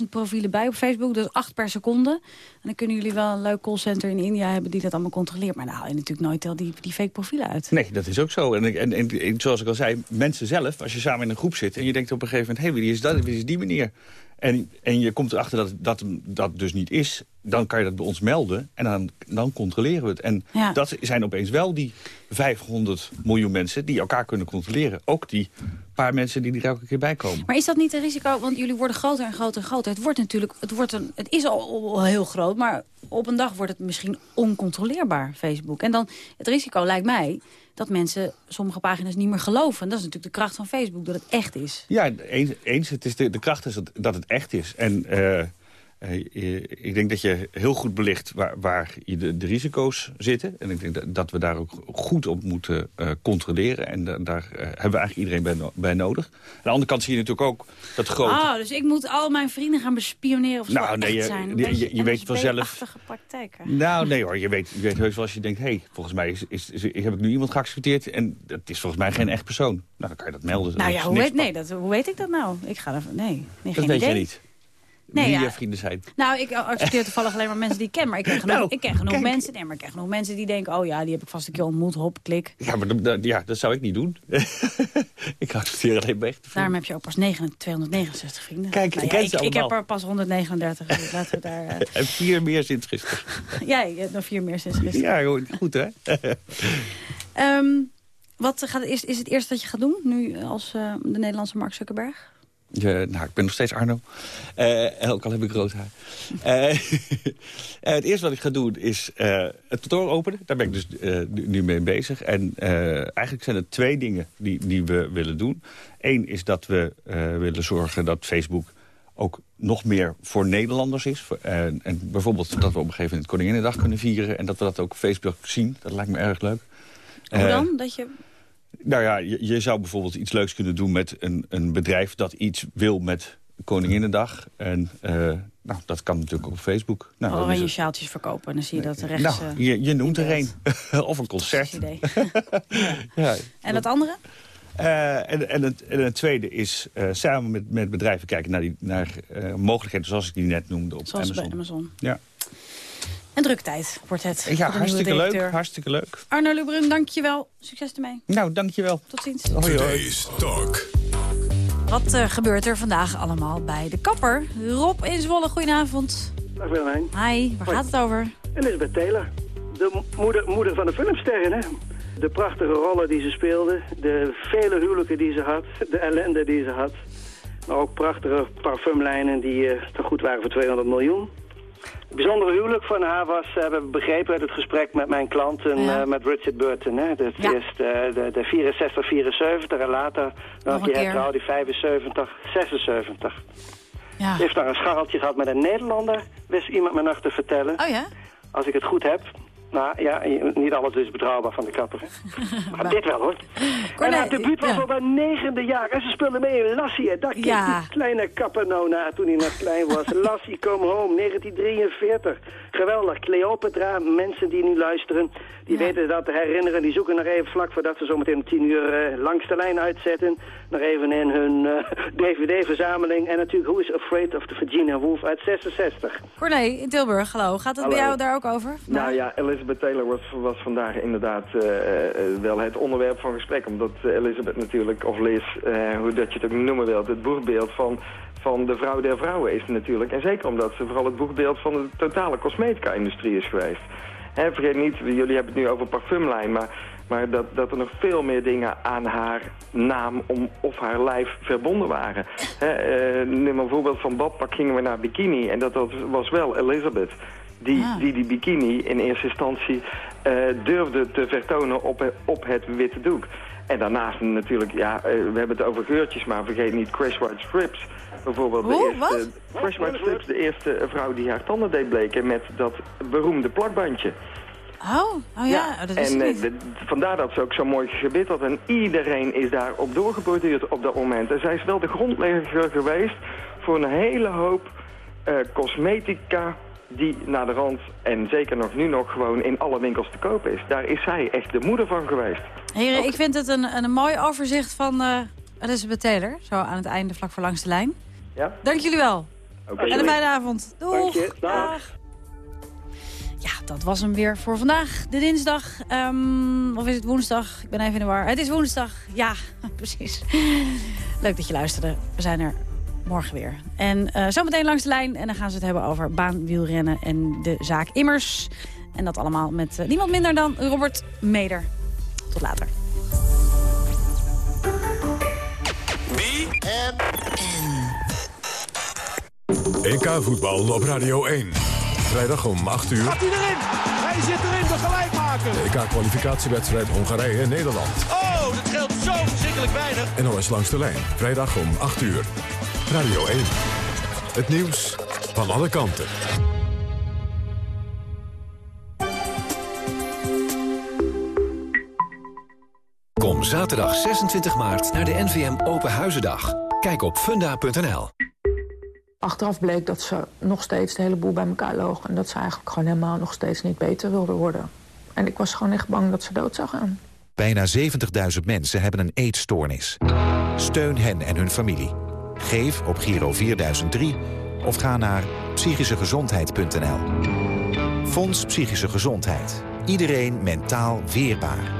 700.000 profielen bij op Facebook. Dus 8 per seconde. En dan kunnen jullie wel een leuk callcenter in India hebben die dat allemaal controleert. Maar dan haal je natuurlijk nooit al die, die fake profielen uit. Nee, dat is ook zo. En, en, en, en zoals ik al zei, mensen zelf, als je samen in een groep zit... en je denkt op een gegeven moment, hé, wie is dat, wie is die meneer? En, en je komt erachter dat dat dat dus niet is... dan kan je dat bij ons melden en dan, dan controleren we het. En Ja. dat zijn opeens wel die 500 miljoen mensen die elkaar kunnen controleren. Ook die paar mensen die er elke keer bij komen. Maar is dat niet een risico? Want jullie worden groter en groter en groter. Het wordt natuurlijk, het, wordt een, het is al, al heel groot, maar op een dag wordt het misschien oncontroleerbaar, Facebook. En dan het risico lijkt mij dat mensen sommige pagina's niet meer geloven. En dat is natuurlijk de kracht van Facebook, dat het echt is. Ja, eens. eens het is de, de kracht is dat, dat het echt is. En eh, ik denk dat je heel goed belicht waar, waar de, de risico's zitten. En ik denk dat, dat we daar ook goed op moeten eh, controleren. En da- daar eh, hebben we eigenlijk iedereen bij, no- bij nodig. Aan de andere kant zie je natuurlijk ook dat grote... Oh, dus ik moet al mijn vrienden gaan bespioneren of ze Nou, nee, je- zijn. je- je weet vanzelf- praktijken. Nou, nee *laughs* hoor. Je weet, je weet heus wel als je denkt... hé, hey, volgens mij is, is, is- heb ik nu iemand geaccepteerd... en dat is volgens mij geen echt persoon. Nou, dan kan je dat melden. Nou ja, hoe weet, nee, dat, hoe weet ik dat nou? Ik ga er, nee, nee Dat geen weet idee. je niet. Nee, Wie ja. je vrienden zijn. Nou, ik accepteer toevallig alleen maar mensen die ik ken. Maar ik ken *laughs* genoeg, Nou, ik ken genoeg mensen. Nee, maar ik ken genoeg mensen die denken... oh ja, die heb ik vast een keer ontmoet. Hop, klik. Ja, maar dat, ja, dat zou ik niet doen. *laughs* ik accepteer alleen maar vrienden. Daarom heb je ook pas 9 269 vrienden. Kijk, Nou ik ja, ken ik, heb er pas 139. dus laten we daar... eh, *laughs* En vier meer sinds gisteren. Jij hebt nog vier meer sinds gisteren. Ja, goed hè? Ehm, wat gaat, is, is het eerste dat je gaat doen nu als eh, de Nederlandse Mark Zuckerberg? Ja, nou, ik ben nog steeds Arno. Eh, ook al heb ik rood haar. Eh, *laughs* eh, het eerste wat ik ga doen is het kantoor openen. Daar ben ik dus nu, mee bezig. En eigenlijk zijn er twee dingen die, die we willen doen. Eén is dat we willen zorgen dat Facebook ook nog meer voor Nederlanders is. En, en bijvoorbeeld dat we op een gegeven moment Koninginnedag kunnen vieren. En dat we dat ook op Facebook zien. Dat lijkt me erg leuk. Hoe dan? Dat je... nou ja, je, je zou bijvoorbeeld iets leuks kunnen doen met een, een bedrijf dat iets wil met Koninginnedag. En eh, nou, dat kan natuurlijk op Facebook. Nou, Oranje het- sjaaltjes verkopen. En dan zie je dat rechts... nou, je, je noemt er een. *laughs* of een concert. idee. *laughs* ja. En dat andere? Eh, en, en, het, en het tweede is samen met, met bedrijven kijken naar, die, naar mogelijkheden zoals ik die net noemde op Zoals Amazon. bij Amazon. Ja, En druktijd wordt het. ja hartstikke leuk, hartstikke leuk. Arno Lebrun, dankjewel. Succes ermee. Nou, dankjewel. Tot ziens. Today's Talk. Wat eh, gebeurt er vandaag allemaal bij de kapper? Rob in Zwolle, goedenavond. Dag Willemijn. Hi, waar gaat het over? Elizabeth Taylor. De mo- moeder, moeder van de filmsterren, hè? De prachtige rollen die ze speelde. De vele huwelijken die ze had. De ellende die ze had. Maar ook prachtige parfumlijnen die eh, te goed waren voor 200 miljoen. Het bijzondere huwelijk van haar was, eh, hebben we begrepen uit het gesprek met mijn klanten, Ja. eh, met Richard Burton. Hè? Dat Ja. is de, de, de 64, 74 en later nog keer. getrouwd, die 75, 76. Ja. Ze heeft daar een scharreltje gehad met een Nederlander, wist iemand me nog te vertellen. Oh ja? Als ik het goed heb. Nou ja, niet alles is betrouwbaar van de kapper. hè. *laughs* Maar dit wel hoor. en haar debuut was ja. op haar negende jaar. En ze speelde mee in Lassie. En daar keek Ja. die kleine kapper nou naar toen hij nog klein was. *laughs* Lassie Come Home, 1943. Geweldig. Cleopatra, mensen die nu luisteren, die weten dat te herinneren. Die zoeken nog even vlak voordat ze zometeen om tien uur eh, langs de lijn uitzetten. Nog even in hun eh, *laughs* dvd-verzameling. En natuurlijk Who is Afraid of the Virginia Woolf uit 66. Corné in Tilburg, hallo. Gaat het bij jou daar ook over? Nou ja, Elizabeth Taylor was, was vandaag inderdaad eh, wel het onderwerp van gesprek. Omdat Elizabeth natuurlijk, of Liz, eh, hoe dat je het ook noemen wilt, het boegbeeld van, van de vrouw der vrouwen is natuurlijk. En zeker omdat ze vooral het boegbeeld van de totale cosmetica-industrie is geweest. Hè, vergeet niet, jullie hebben het nu over parfumlijn, maar, maar dat, dat er nog veel meer dingen aan haar naam om, of haar lijf verbonden waren. Hè, eh, neem maar een voorbeeld van badpak gingen we naar bikini en dat, dat was wel Elizabeth. Die, die die bikini in eerste instantie eh, durfde te vertonen op, op het witte doek. En daarnaast natuurlijk, ja, eh, we hebben het over geurtjes, maar vergeet niet Crash White Strips. Bijvoorbeeld de Hoe? eerste, Crash White Strips, de eerste vrouw die haar tanden deed bleken met dat beroemde plakbandje. Oh, oh ja, dat is en eh, niet. de- vandaar dat ze ook zo mooi gebit had. En iedereen is daarop doorgeborduurd op dat moment. En zij is wel de grondlegger geweest voor een hele hoop eh, cosmetica die naar de rand en zeker nog nu nog gewoon in alle winkels te koop is. Daar is zij echt de moeder van geweest. Heren, ik vind het een, een mooi overzicht van Elizabeth Taylor. Zo aan het einde, vlak voor langs de lijn. Ja? Dank jullie wel. Oké. En een fijne avond. Doeg. Dag. Ja, dat was hem weer voor vandaag. De dinsdag. ehm, of is het woensdag? Ik ben even in de war. Het is woensdag. Ja, *laughs* precies. Leuk dat je luisterde. We zijn er morgen weer. En eh, zometeen langs de lijn. En dan gaan ze het hebben over baanwielrennen en de zaak Immers. En dat allemaal met eh, niemand minder dan Robert Meder. Tot later. EK voetbal op Radio 1. Vrijdag om 8 uur. Gaat hij erin? Hij zit erin, de gelijkmaker. De EK-kwalificatiewedstrijd Hongarije-Nederland. Oh, dat geldt zo verschrikkelijk weinig. NOS langs de lijn. Vrijdag om 8 uur. Radio 1. Het nieuws van alle kanten. Zaterdag 26 maart naar de NVM Open Huizendag. Kijk op funda.nl. Achteraf bleek dat ze nog steeds de hele boel bij elkaar loog. En dat ze eigenlijk gewoon helemaal nog steeds niet beter wilde worden. En ik was gewoon echt bang dat ze dood zou gaan. Bijna 70.000 mensen hebben een eetstoornis. Steun hen en hun familie. Geef op Giro 4003 of ga naar psychischegezondheid.nl. Fonds Psychische Gezondheid. Iedereen mentaal weerbaar.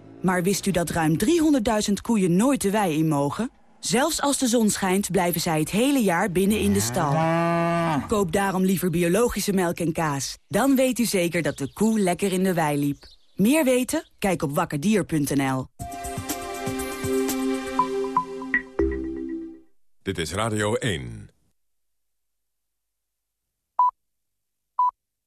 Maar wist u dat ruim 300.000 koeien nooit de wei in mogen? Zelfs als de zon schijnt, blijven zij het hele jaar binnen in de stal. Koop daarom liever biologische melk en kaas. Dan weet u zeker dat de koe lekker in de wei liep. Meer weten? Kijk op wakkerdier.nl. Dit is Radio 1.